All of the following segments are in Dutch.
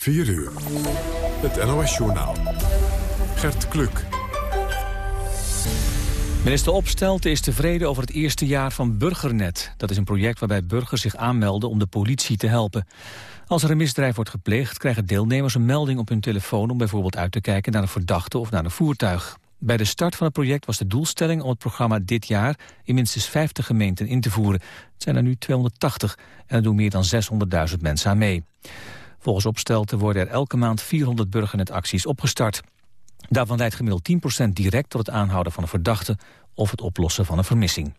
4 uur. Het NOS-journaal. Gert Kluk. Minister Opstelten is tevreden over het eerste jaar van Burgernet. Dat is een project waarbij burgers zich aanmelden om de politie te helpen. Als er een misdrijf wordt gepleegd, krijgen deelnemers een melding op hun telefoon... om bijvoorbeeld uit te kijken naar een verdachte of naar een voertuig. Bij de start van het project was de doelstelling om het programma dit jaar... in minstens 50 gemeenten in te voeren. Het zijn er nu 280 en er doen meer dan 600.000 mensen aan mee. Volgens Opstelten worden er elke maand 400 burgernetacties opgestart. Daarvan leidt gemiddeld 10% direct tot het aanhouden van een verdachte... of het oplossen van een vermissing.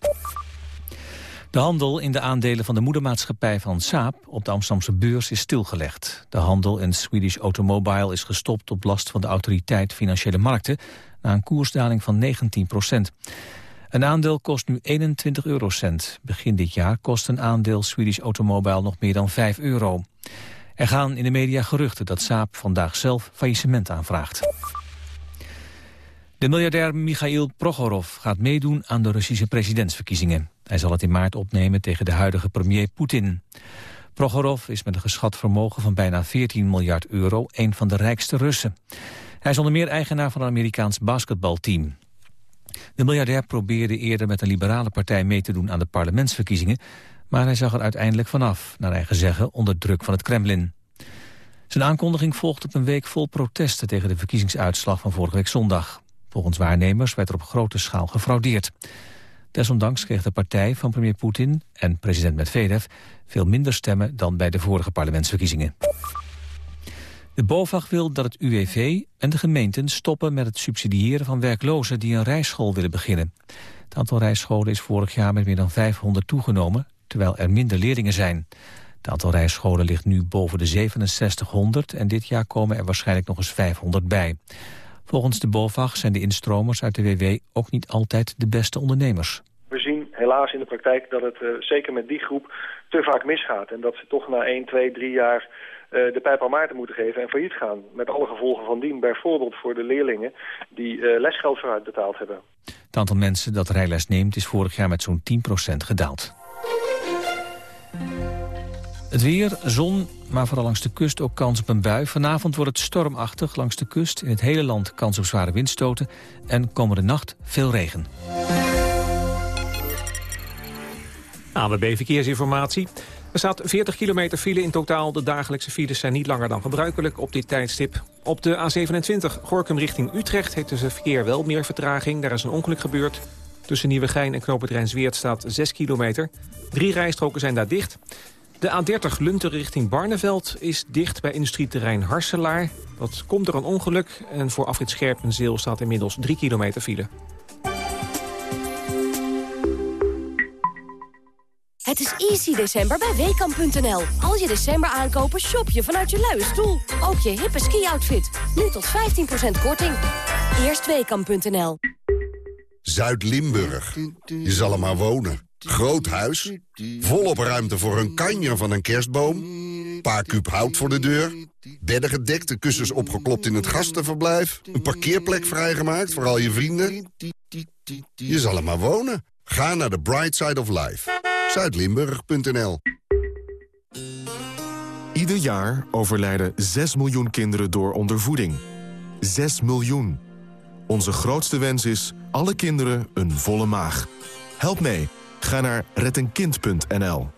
De handel in de aandelen van de moedermaatschappij van Saab op de Amsterdamse beurs is stilgelegd. De handel in Swedish Automobile is gestopt op last van de autoriteit Financiële Markten na een koersdaling van 19 procent. Een aandeel kost nu 21 eurocent. Begin dit jaar kost een aandeel Swedish Automobile nog meer dan 5 euro. Er gaan in de media geruchten dat Saab vandaag zelf faillissement aanvraagt. De miljardair Michail Prokhorov gaat meedoen aan de Russische presidentsverkiezingen. Hij zal het in maart opnemen tegen de huidige premier Poetin. Prokhorov is met een geschat vermogen van bijna 14 miljard euro een van de rijkste Russen. Hij is onder meer eigenaar van een Amerikaans basketbalteam. De miljardair probeerde eerder met een liberale partij mee te doen aan de parlementsverkiezingen, maar hij zag er uiteindelijk vanaf, naar eigen zeggen, onder druk van het Kremlin. Zijn aankondiging volgt op een week vol protesten tegen de verkiezingsuitslag van vorige week zondag. Volgens waarnemers werd er op grote schaal gefraudeerd. Desondanks kreeg de partij van premier Poetin en president Medvedev veel minder stemmen dan bij de vorige parlementsverkiezingen. De BOVAG wil dat het UWV en de gemeenten stoppen met het subsidiëren van werklozen die een rijschool willen beginnen. Het aantal rijscholen is vorig jaar met meer dan 500 toegenomen, terwijl er minder leerlingen zijn. Het aantal rijscholen ligt nu boven de 6700 en dit jaar komen er waarschijnlijk nog eens 500 bij. Volgens de BOVAG zijn de instromers uit de WW ook niet altijd de beste ondernemers. We zien helaas in de praktijk dat het uh, zeker met die groep te vaak misgaat. En dat ze toch na 1, 2, 3 jaar uh, de pijp aan Maarten moeten geven en failliet gaan. Met alle gevolgen van dien, bijvoorbeeld voor de leerlingen die uh, lesgeld vooruit betaald hebben. Het aantal mensen dat rijles neemt is vorig jaar met zo'n 10% gedaald. Het weer, zon, maar vooral langs de kust ook kans op een bui. Vanavond wordt het stormachtig langs de kust. In het hele land kans op zware windstoten. En komende nacht veel regen. ANWB Verkeersinformatie. Er staat 40 kilometer file in totaal. De dagelijkse files zijn niet langer dan gebruikelijk op dit tijdstip. Op de A27 Gorkum richting Utrecht heeft dus het verkeer wel meer vertraging. Daar is een ongeluk gebeurd. Tussen Nieuwegein en Knoop staat 6 kilometer. Drie rijstroken zijn daar dicht. De A30 Lunter richting Barneveld is dicht bij industrieterrein Harselaar. Dat komt door een ongeluk en voor afrit Scherpenzeel staat inmiddels 3 kilometer file. Het is easy december bij Weekamp.nl. Als je december aankopen, shop je vanuit je luie stoel. Ook je hippe ski-outfit. Nu tot 15% korting. Eerst Weekamp.nl. Zuid-Limburg. Je zal er maar wonen. Groot huis, volop ruimte voor een kanjer van een kerstboom... paar kuub hout voor de deur, bedden gedekt, de kussens opgeklopt in het gastenverblijf... een parkeerplek vrijgemaakt voor al je vrienden. Je zal er maar wonen. Ga naar de Bright Side of Life. Zuidlimburg.nl Ieder jaar overlijden 6 miljoen kinderen door ondervoeding. 6 miljoen. Onze grootste wens is alle kinderen een volle maag. Help mee. Ga naar rettenkind.nl.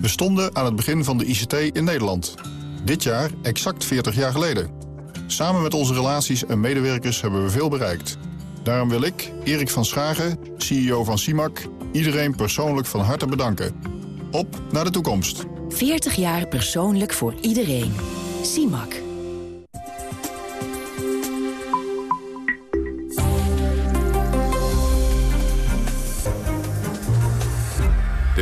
We stonden aan het begin van de ICT in Nederland. Dit jaar exact 40 jaar geleden. Samen met onze relaties en medewerkers hebben we veel bereikt. Daarom wil ik, Erik van Schagen, CEO van CIMAC... iedereen persoonlijk van harte bedanken. Op naar de toekomst. 40 jaar persoonlijk voor iedereen. CIMAC.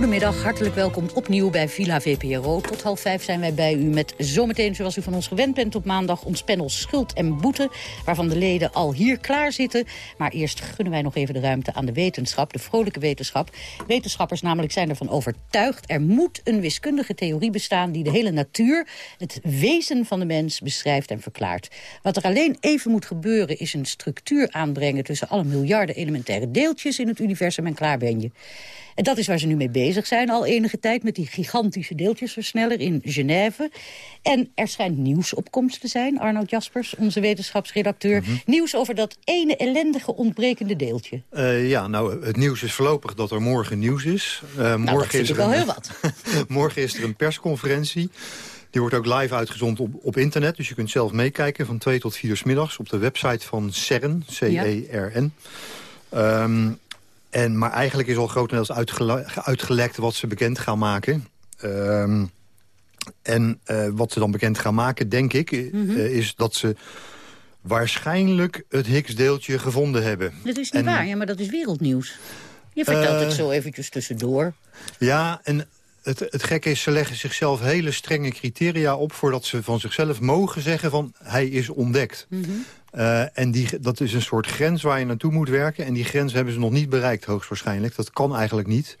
Goedemiddag, hartelijk welkom opnieuw bij Villa VPRO. Tot half vijf zijn wij bij u met zometeen, zoals u van ons gewend bent op maandag... ons panel Schuld en Boete, waarvan de leden al hier klaar zitten. Maar eerst gunnen wij nog even de ruimte aan de wetenschap, de vrolijke wetenschap. Wetenschappers namelijk zijn ervan overtuigd... er moet een wiskundige theorie bestaan die de hele natuur... het wezen van de mens beschrijft en verklaart. Wat er alleen even moet gebeuren is een structuur aanbrengen... tussen alle miljarden elementaire deeltjes in het universum en klaar ben je. En dat is waar ze nu mee bezig zijn al enige tijd... met die gigantische deeltjesversneller in Genève. En er schijnt nieuws op komst te zijn. Arnoud Jaspers, onze wetenschapsredacteur. Mhm. Nieuws over dat ene ellendige ontbrekende deeltje. Uh, ja, nou, het nieuws is voorlopig dat er morgen nieuws is. Uh, nou, morgen is er wel een, heel wat. morgen is er een persconferentie. Die wordt ook live uitgezonden op, op internet. Dus je kunt zelf meekijken van 2 tot 4 uur 's middags... op de website van CERN, C-E-R-N. Ja. Um, en, maar eigenlijk is al grotendeels uitgele uitgelekt wat ze bekend gaan maken. Um, en uh, wat ze dan bekend gaan maken, denk ik, mm -hmm. uh, is dat ze waarschijnlijk het Higgs-deeltje gevonden hebben. Dat is niet en, waar, ja, maar dat is wereldnieuws. Je vertelt uh, het zo eventjes tussendoor. Ja, en het, het gekke is, ze leggen zichzelf hele strenge criteria op... voordat ze van zichzelf mogen zeggen van hij is ontdekt. Mm -hmm. Uh, en die, dat is een soort grens waar je naartoe moet werken. En die grens hebben ze nog niet bereikt, hoogstwaarschijnlijk. Dat kan eigenlijk niet.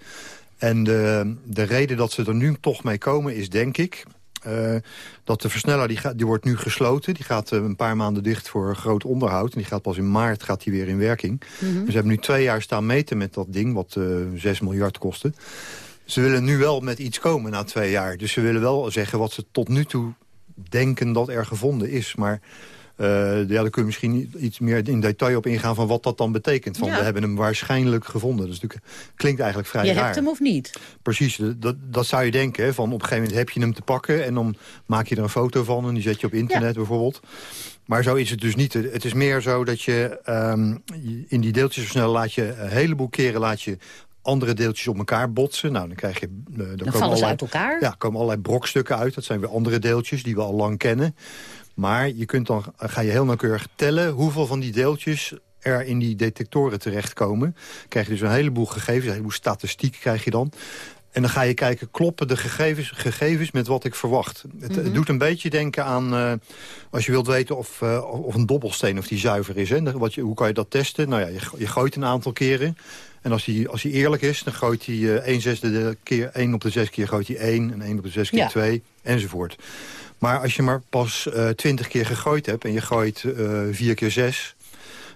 En de, de reden dat ze er nu toch mee komen is, denk ik... Uh, dat de versneller die, gaat, die wordt nu gesloten. Die gaat uh, een paar maanden dicht voor groot onderhoud. En die gaat pas in maart gaat die weer in werking. Mm -hmm. Dus ze hebben nu twee jaar staan meten met dat ding... wat uh, 6 miljard kostte. Ze willen nu wel met iets komen na twee jaar. Dus ze willen wel zeggen wat ze tot nu toe denken dat er gevonden is. Maar... Uh, ja, daar kun je misschien iets meer in detail op ingaan van wat dat dan betekent. Van, Ja. We hebben hem waarschijnlijk gevonden. Natuurlijk, klinkt eigenlijk vrij Je raar. hebt hem of niet? Precies, dat, dat zou je denken. Hè, van op een gegeven moment heb je hem te pakken... en dan maak je er een foto van en die zet je op internet bijvoorbeeld. Maar zo is het dus niet. Het is meer zo dat je um, in die deeltjesversneller laat je een heleboel keren... laat je andere deeltjes op elkaar botsen. Nou, dan krijg je... Uh, Dan, komen vallen allerlei, uit elkaar. Ja, komen allerlei brokstukken uit. Dat zijn weer andere deeltjes die we al lang kennen. Maar je kunt dan, ga je heel nauwkeurig tellen hoeveel van die deeltjes er in die detectoren terechtkomen. Krijg je dus een heleboel gegevens, een heleboel statistiek krijg je dan. En dan ga je kijken, kloppen de gegevens, gegevens met wat ik verwacht? Het, Mhm. het doet een beetje denken aan, uh, als je wilt weten of, uh, of een dobbelsteen of die zuiver is. Hè? Wat je, hoe kan je dat testen? Nou ja, je, je gooit een aantal keren. En als hij, als hij eerlijk is, dan gooit hij uh, 1 zesde keer, 1 op de 6 keer gooit hij 1 en 1 op de 6 keer Ja. 2 enzovoort. Maar als je maar pas uh, 20 keer gegooid hebt en je gooit uh, 4 keer 6...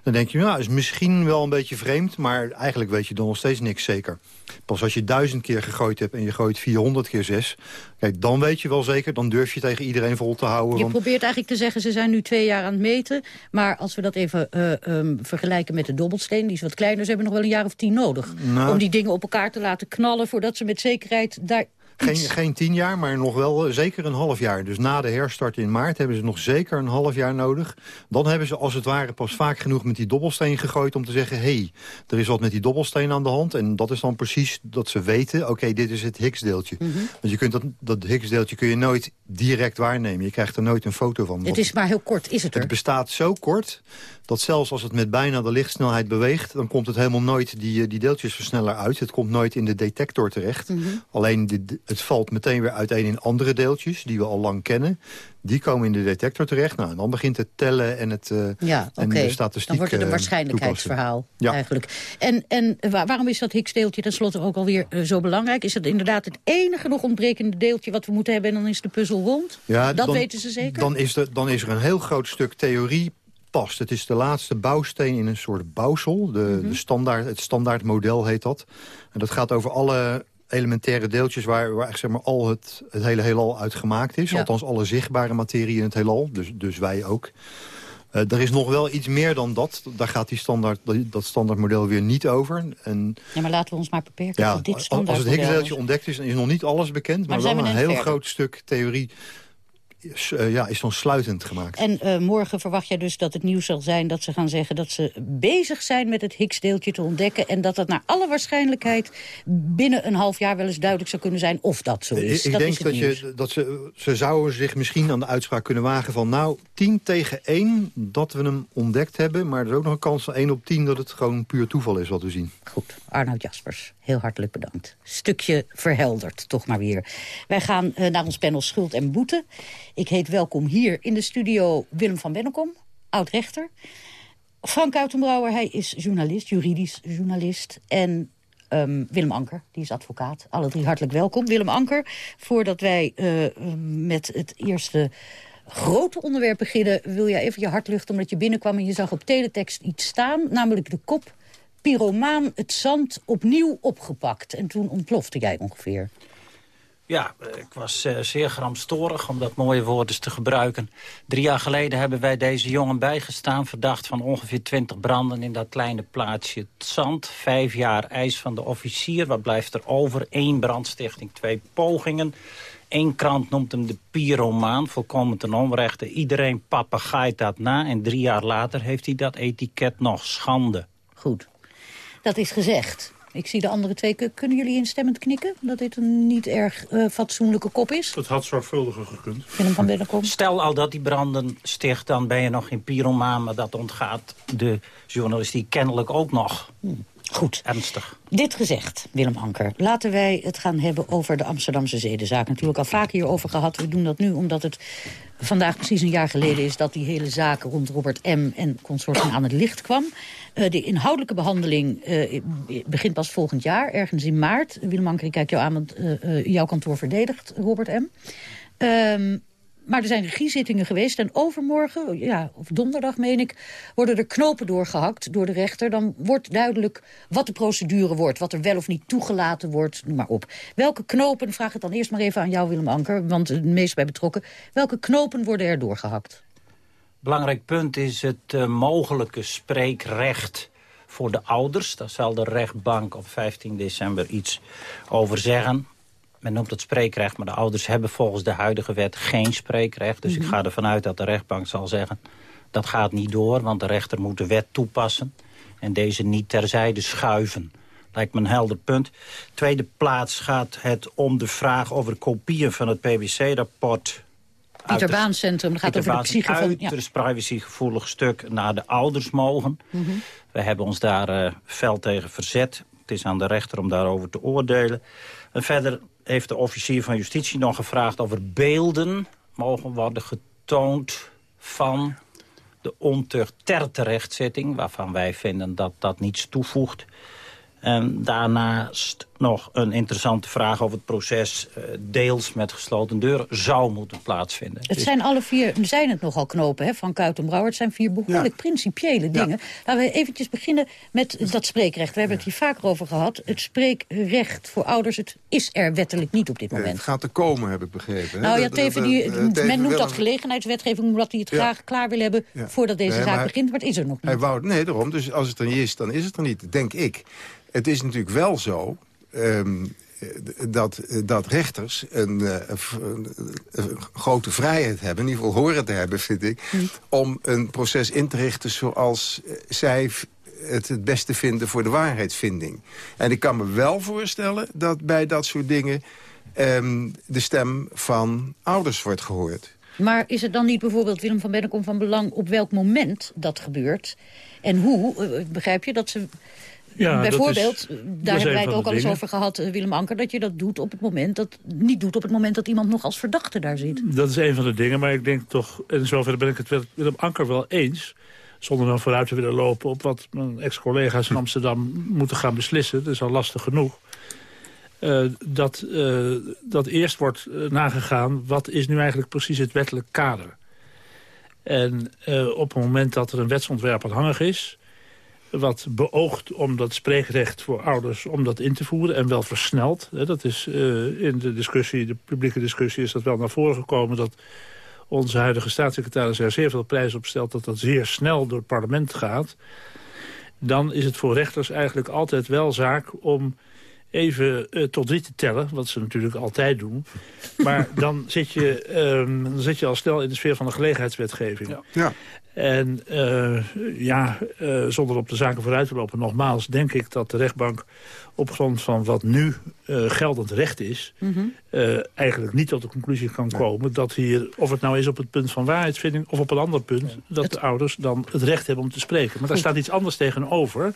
dan denk je, nou, dat is misschien wel een beetje vreemd... maar eigenlijk weet je dan nog steeds niks zeker. Pas als je duizend keer gegooid hebt en je gooit 400 keer 6... kijk, dan weet je wel zeker, dan durf je tegen iedereen vol te houden. Je want- probeert eigenlijk te zeggen, ze zijn nu twee jaar aan het meten. Maar als we dat even eh, ehm, vergelijken met de dobbelsteen, die is wat kleiner. Ze hebben nog wel een jaar of tien nodig. Nou. Om die dingen op elkaar te laten knallen, voordat ze met zekerheid daar Geen, geen tien jaar, maar nog wel eh, zeker een half jaar. Dus na de herstart in maart hebben ze nog zeker een half jaar nodig. Dan hebben ze als het ware pas vaak genoeg met die dobbelsteen gegooid... om te zeggen, hé, hey, er is wat met die dobbelsteen aan de hand. En dat is dan precies dat ze weten, oké, dit is het Higgs-deeltje. Mhm. Want je kunt dat, dat Higgs-deeltje kun je nooit direct waarnemen. Je krijgt er nooit een foto van. Het is maar heel kort, is het er? het bestaat zo kort dat zelfs als het met bijna de lichtsnelheid beweegt... dan komt het helemaal nooit die, eh, die deeltjesversneller uit. Het komt nooit in de detector terecht. Mhm. Alleen de, het valt meteen weer uiteen in andere deeltjes... die we al lang kennen. Die komen in de detector terecht. Nou, en dan begint het tellen en, het, eh, Ja, en de statistiek Dan wordt het een eh, waarschijnlijkheidsverhaal Ja. eigenlijk. En, en wa- waarom is dat Higgs-deeltje tenslotte ook alweer zo belangrijk? Is dat inderdaad het enige nog ontbrekende deeltje wat we moeten hebben... en dan is de puzzel rond? Ja, dat dan- weten ze zeker? Dan is, er, dan is er een heel groot stuk theorie past. Het is de laatste bouwsteen in een soort bouwsel. De, Mhm. de standaard, het standaardmodel heet dat. En dat gaat over alle elementaire deeltjes waar, waar zeg maar, al het, het hele heelal uit gemaakt is. Ja. Althans alle zichtbare materie in het heelal. Dus, dus wij ook. Eh, er is nog wel iets meer dan dat. Daar gaat die standaard, dat, standaardmodel weer niet over. En Ja, maar laten we ons maar beperken ja, tot dit als het standaardmodel. Higgs-deeltje ontdekt is, dan is nog niet alles bekend. Maar, zijn wel we een heel groot stuk theorie ja, is dan sluitend gemaakt. En eh, morgen verwacht jij dus dat het nieuws zal zijn dat ze gaan zeggen... dat ze bezig zijn met het Higgs-deeltje te ontdekken... en dat dat naar alle waarschijnlijk binnen een half jaar wel eens duidelijk zou kunnen zijn... of dat zo is. Ik, dat denk is dat, nieuws. je, dat ze, ze zouden zich misschien aan de uitspraak kunnen wagen van... nou, 10 tegen 1 dat we hem ontdekt hebben... maar er is ook nog een kans van 1 op 10 dat het gewoon puur toeval is wat we zien. Goed, Arnoud Jaspers. Heel hartelijk bedankt. Stukje verhelderd, toch maar weer. Wij gaan uh, naar ons panel Schuld en Boete. Ik heet welkom hier in de studio Willem van Bennekom, oud-rechter. Frank Uitenbrouwer, hij is journalist, juridisch journalist. En um, Willem Anker, die is advocaat. Alle drie hartelijk welkom. Willem Anker, voordat wij uh, met het eerste grote onderwerp beginnen... wil jij even je hart luchten omdat je binnenkwam en je zag op teletext iets staan. Namelijk de kop pyromaan het zand opnieuw opgepakt. En toen ontplofte jij ongeveer. Ja, ik was uh, zeer gramstorig om dat mooie woord eens te gebruiken. Drie jaar geleden hebben wij deze jongen bijgestaan... verdacht van ongeveer 20 branden in dat kleine plaatsje Zand. Vijf jaar eis van de officier. Wat blijft er over? Eén brandstichting, twee pogingen. Eén krant noemt hem de pyromaan, volkomen ten onrechte. Iedereen papegaait dat na en drie jaar later heeft hij dat etiket nog schande. Goed. Dat is gezegd. Ik zie de andere twee. Kunnen jullie instemmend knikken? Dat dit een niet erg uh, fatsoenlijke kop is? Dat had zorgvuldiger gekund. van Stel al dat die branden sticht, dan ben je nog geen pyromaan. Maar dat ontgaat de journalistiek kennelijk ook nog. Hmm. Goed. Ernstig. Dit gezegd, Willem Anker. Laten wij het gaan hebben over de Amsterdamse zedenzaak. Natuurlijk al vaak hierover gehad. We doen dat nu omdat het vandaag precies een jaar geleden is... dat die hele zaak rond Robert M. en consorten aan het licht kwam. Uh, de inhoudelijke behandeling uh, begint pas volgend jaar, ergens in maart. Willem Anker, ik kijk jou aan, want uh, jouw kantoor verdedigt Robert M. Um, maar er zijn regiezittingen geweest en overmorgen, ja, of donderdag meen ik... worden er knopen doorgehakt door de rechter. Dan wordt duidelijk wat de procedure wordt, wat er wel of niet toegelaten wordt, noem maar op. Welke knopen, vraag het dan eerst maar even aan jou Willem Anker, want het meest bij betrokken. Welke knopen worden er doorgehakt? Belangrijk punt is het uh, mogelijke spreekrecht voor de ouders. Daar zal de rechtbank op 15 december iets over zeggen men noemt het spreekrecht, maar de ouders hebben volgens de huidige wet geen spreekrecht. Dus ik mhm. ga ervan uit dat de rechtbank zal zeggen, dat gaat niet door, want de rechter moet de wet toepassen en deze niet terzijde schuiven. Lijkt me een helder punt. Tweede plaats gaat het om de vraag over kopieën van het PwC-rapport Pieter Baan Centrum, gaat over de psyche van... Ja. het privacygevoelig stuk naar de ouders mogen. Mm We hebben ons daar uh, fel tegen verzet. Het is aan de rechter om daarover te oordelen. En verder heeft de officier van justitie nog gevraagd... over beelden mogen worden getoond van de ontucht ter terechtzetting... waarvan wij vinden dat dat niets toevoegt. En daarnaast nog een interessante vraag over het proces... Uh, deels met gesloten deuren zou moeten plaatsvinden. Het zijn alle vier, zijn het nogal knopen hè, van Kuitenbrouwer. Het zijn vier behoorlijk principiële dingen. Laten we eventjes beginnen met dat spreekrecht. We hebben het hier vaker over gehad. Het spreekrecht voor ouders, het is er wettelijk niet op dit moment. het gaat er komen, heb ik begrepen. Nou ja, teven die, men noemt dat gelegenheidswetgeving... omdat hij het graag klaar wil hebben voordat deze zaak begint. Maar het is er nog niet. Hij wou, nee, daarom. Dus als het er niet is, dan is het er niet, denk ik. Het is natuurlijk wel zo... Ehm, dat, dat rechters een, uh, een, grote vrijheid hebben, in ieder geval horen te hebben, vind ik... Om een proces in te richten zoals zij het het beste vinden voor de waarheidsvinding. En ik kan me wel voorstellen dat bij dat soort dingen... Um, de stem van ouders wordt gehoord. Maar is het dan niet bijvoorbeeld, Willem van Bennekom, van belang... op welk moment dat gebeurt? En hoe, eh, begrijp je, dat ze ja, Bijvoorbeeld, daar hebben wij het ook al eens over gehad, eh, Willem Anker... dat je dat doet op het moment dat, niet doet op het moment dat iemand nog als verdachte daar zit. Dat is een van de dingen, maar ik denk toch... en zover ben ik het met Willem Anker wel eens... zonder dan vooruit te willen lopen op wat mijn ex-collega's in Amsterdam moeten gaan beslissen. Dat is al lastig genoeg. Uh, dat, uh, dat eerst wordt nagegaan, wat is nu eigenlijk precies het wettelijk kader? En op het moment dat er een wetsontwerp aanhangig is wat beoogt om dat spreekrecht voor ouders om dat in te voeren en wel versneld. Dat is uh, in de discussie, de publieke discussie is dat wel naar voren gekomen dat onze huidige staatssecretaris er zeer veel prijs op stelt dat dat zeer snel door het parlement gaat. Dan is het voor rechters eigenlijk altijd wel zaak om even uh, tot drie te tellen, wat ze natuurlijk altijd doen. Maar dan zit, je, um, dan zit je al snel in de sfeer van de gelegenheidswetgeving. Ja. ja. En uh, ja, uh, zonder op de zaken vooruit te lopen, nogmaals... denk ik dat de rechtbank op grond van wat nu uh, geldend recht is... Mm -hmm. eigenlijk niet tot de conclusie kan komen dat hier... of het nou is op het punt van waarheidsvinding of op een ander punt... dat de ouders dan het recht hebben om te spreken. Maar daar staat iets anders tegenover.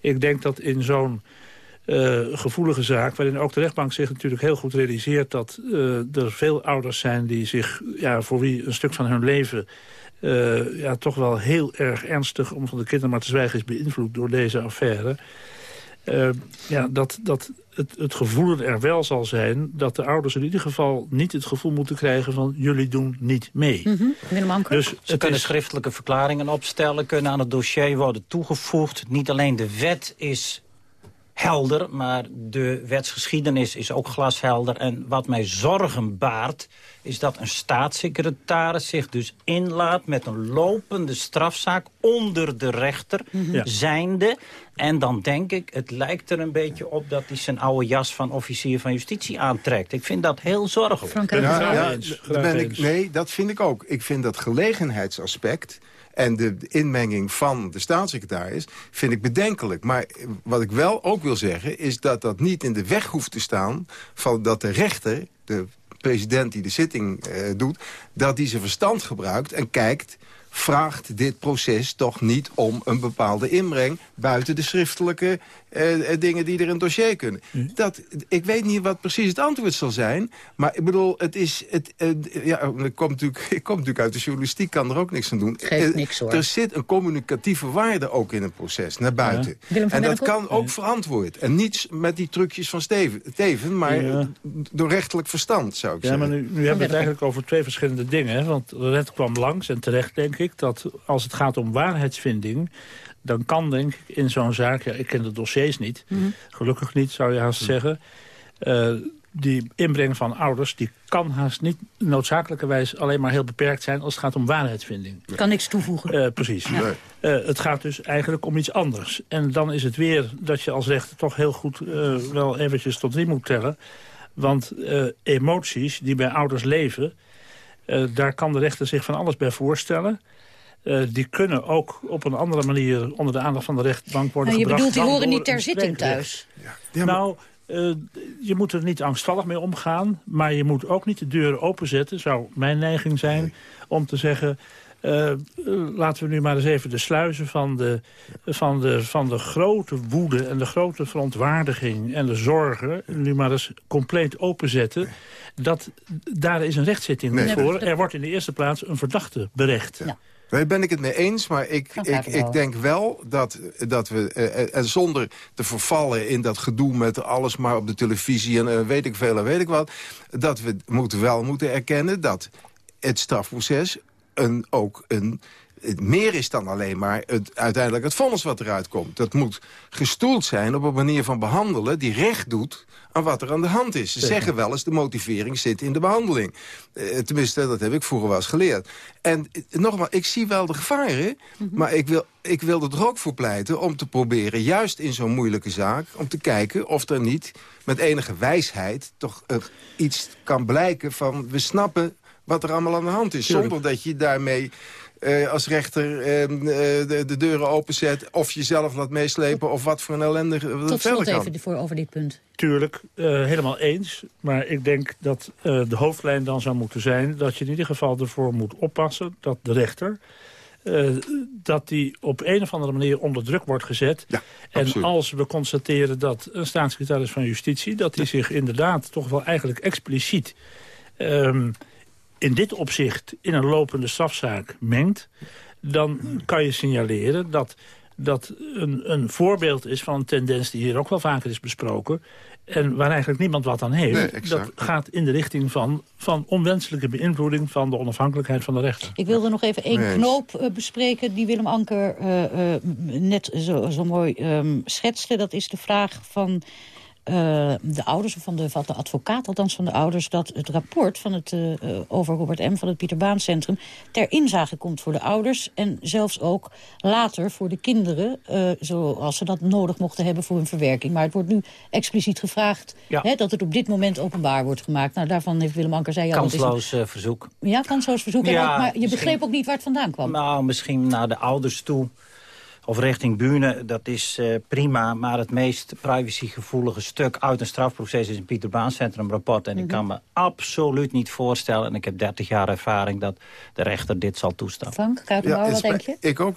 Ik denk dat in zo'n uh, gevoelige zaak... waarin ook de rechtbank zich natuurlijk heel goed realiseert... dat uh, er veel ouders zijn die zich, ja, voor wie een stuk van hun leven... Uh, ja, toch wel heel erg ernstig, om van de kinderen maar te zwijgen... is beïnvloed door deze affaire. ja, dat, dat het, het gevoel er wel zal zijn... dat de ouders in ieder geval niet het gevoel moeten krijgen van... jullie doen niet mee. Mm -hmm. Dus Ze kunnen schriftelijke verklaringen opstellen... kunnen aan het dossier worden toegevoegd. Niet alleen de wet is helder, maar de wetsgeschiedenis is ook glashelder. En wat mij zorgen baart, is dat een staatssecretaris zich dus inlaat... met een lopende strafzaak onder de rechter mhm. zijnde. En dan denk ik, het lijkt er een beetje op dat hij zijn oude jas van officier van justitie aantrekt. Ik vind dat heel zorgelijk. Ja, ja, ben ik, nee, dat vind ik ook. Ik vind dat gelegenheidsaspect en de inmenging van de staatssecretaris vind ik bedenkelijk. Maar wat ik wel ook wil zeggen is dat dat niet in de weg hoeft te staan... van dat de rechter, de president die de zitting eh, doet... dat die zijn verstand gebruikt en kijkt vraagt dit proces toch niet om een bepaalde inbreng... buiten de schriftelijke uh, dingen die er in het dossier kunnen. Hm. Dat, ik weet niet wat precies het antwoord zal zijn. Maar ik bedoel, het is... Het, uh, ja, ik, kom natuurlijk, ik kom natuurlijk uit de journalistiek, kan er ook niks aan doen. Geeft niks hoor. Er zit een communicatieve waarde ook in het proces, naar buiten. En dat kan ook verantwoord. En niet met die trucjes van Steven, Teven, maar door rechtelijk verstand, zou ik ja, zeggen. Maar nu, nu hebben we het eigenlijk over twee verschillende dingen. Want Red kwam langs, en terecht denk ik, dat als het gaat om waarheidsvinding dan kan denk ik in zo'n zaak... Ja, ik ken de dossiers niet, mhm. gelukkig niet zou je haast mhm. zeggen... Uh, die inbreng van ouders, die kan haast niet noodzakelijkerwijs alleen maar heel beperkt zijn als het gaat om waarheidsvinding. Ik kan niks toevoegen. Uh, precies. Uh, het gaat dus eigenlijk om iets anders. En dan is het weer dat je als rechter toch heel goed wel eventjes tot drie moet tellen. Want emoties die bij ouders leven, daar kan de rechter zich van alles bij voorstellen. Uh, die kunnen ook op een andere manier onder de aandacht van de rechtbank worden nou, je gebracht. Je bedoelt, die horen niet ter zitting thuis? Ja. Nou, uh, je moet er niet angstvallig mee omgaan. Maar je moet ook niet de deuren openzetten, zou mijn neiging zijn... Nee. om te zeggen, uh, laten we nu maar eens even de sluizen van de, van, de, van de grote woede... en de grote verontwaardiging en de zorgen... nu maar eens compleet openzetten. Dat, daar is een rechtszitting nee. voor. Er wordt in de eerste plaats een verdachte berecht. Ja. Daar ben ik het mee eens, maar ik, ik, ik denk wel dat, dat we, uh, en zonder te vervallen in dat gedoe met alles maar op de televisie en uh, weet ik veel en weet ik wat, dat we moeten wel moeten erkennen dat het strafproces een, ook een het meer is dan alleen maar het, uiteindelijk het vonnis wat eruit komt. Dat moet gestoeld zijn op een manier van behandelen die recht doet aan wat er aan de hand is. Ze zeggen wel eens de motivering zit in de behandeling. Eh, tenminste, dat heb ik vroeger wel eens geleerd. En eh, nogmaals, ik zie wel de gevaren, mhm. maar ik wil, ik wil er ook voor pleiten om te proberen, juist in zo'n moeilijke zaak, om te kijken of er niet met enige wijsheid toch uh, iets kan blijken van we snappen wat er allemaal aan de hand is. Zonder dat je daarmee uh, als rechter uh, de, de, deuren openzet... of jezelf laat meeslepen of wat voor een ellende Tot slot even voor, over dit punt. Tuurlijk, uh, helemaal eens. Maar ik denk dat de hoofdlijn dan zou moeten zijn... dat je in ieder geval ervoor moet oppassen dat de rechter... dat die op een of andere manier onder druk wordt gezet. Ja, en als we constateren dat een staatssecretaris van Justitie... dat hij zich inderdaad toch wel eigenlijk expliciet... Um, in dit opzicht in een lopende strafzaak mengt... dan kan je signaleren dat dat een, een voorbeeld is van een tendens die hier ook wel vaker is besproken... en waar eigenlijk niemand wat aan heeft. dat gaat in de richting van, van onwenselijke beïnvloeding... van de onafhankelijkheid van de rechter. Ik wilde nog even één knoop uh, bespreken... die Willem Anker uh, uh, net zo, zo mooi um, schetste. Dat is de vraag van uh, de ouders, of van de, van de advocaat althans van de ouders... dat het rapport van het, uh, over Robert M. van het Pieter Baan Centrum... ter inzage komt voor de ouders en zelfs ook later voor de kinderen... Uh, zoals ze dat nodig mochten hebben voor hun verwerking. Maar het wordt nu expliciet gevraagd ja. hè, dat het op dit moment openbaar wordt gemaakt. Nou, daarvan heeft Willem Anker zei... Ja, kansloos verzoek. Ja, kansloos verzoek. Ja, maar je begreep ook niet waar het vandaan kwam. Nou, misschien naar de ouders toe of richting Bune, dat is uh, prima. Maar het meest privacygevoelige stuk uit een strafproces is een Pieter Baan Centrum rapport. En ik kan me absoluut niet voorstellen, en ik heb 30 jaar ervaring, dat de rechter dit zal toestaan. Frank, ja, wat denk je? Ik ook,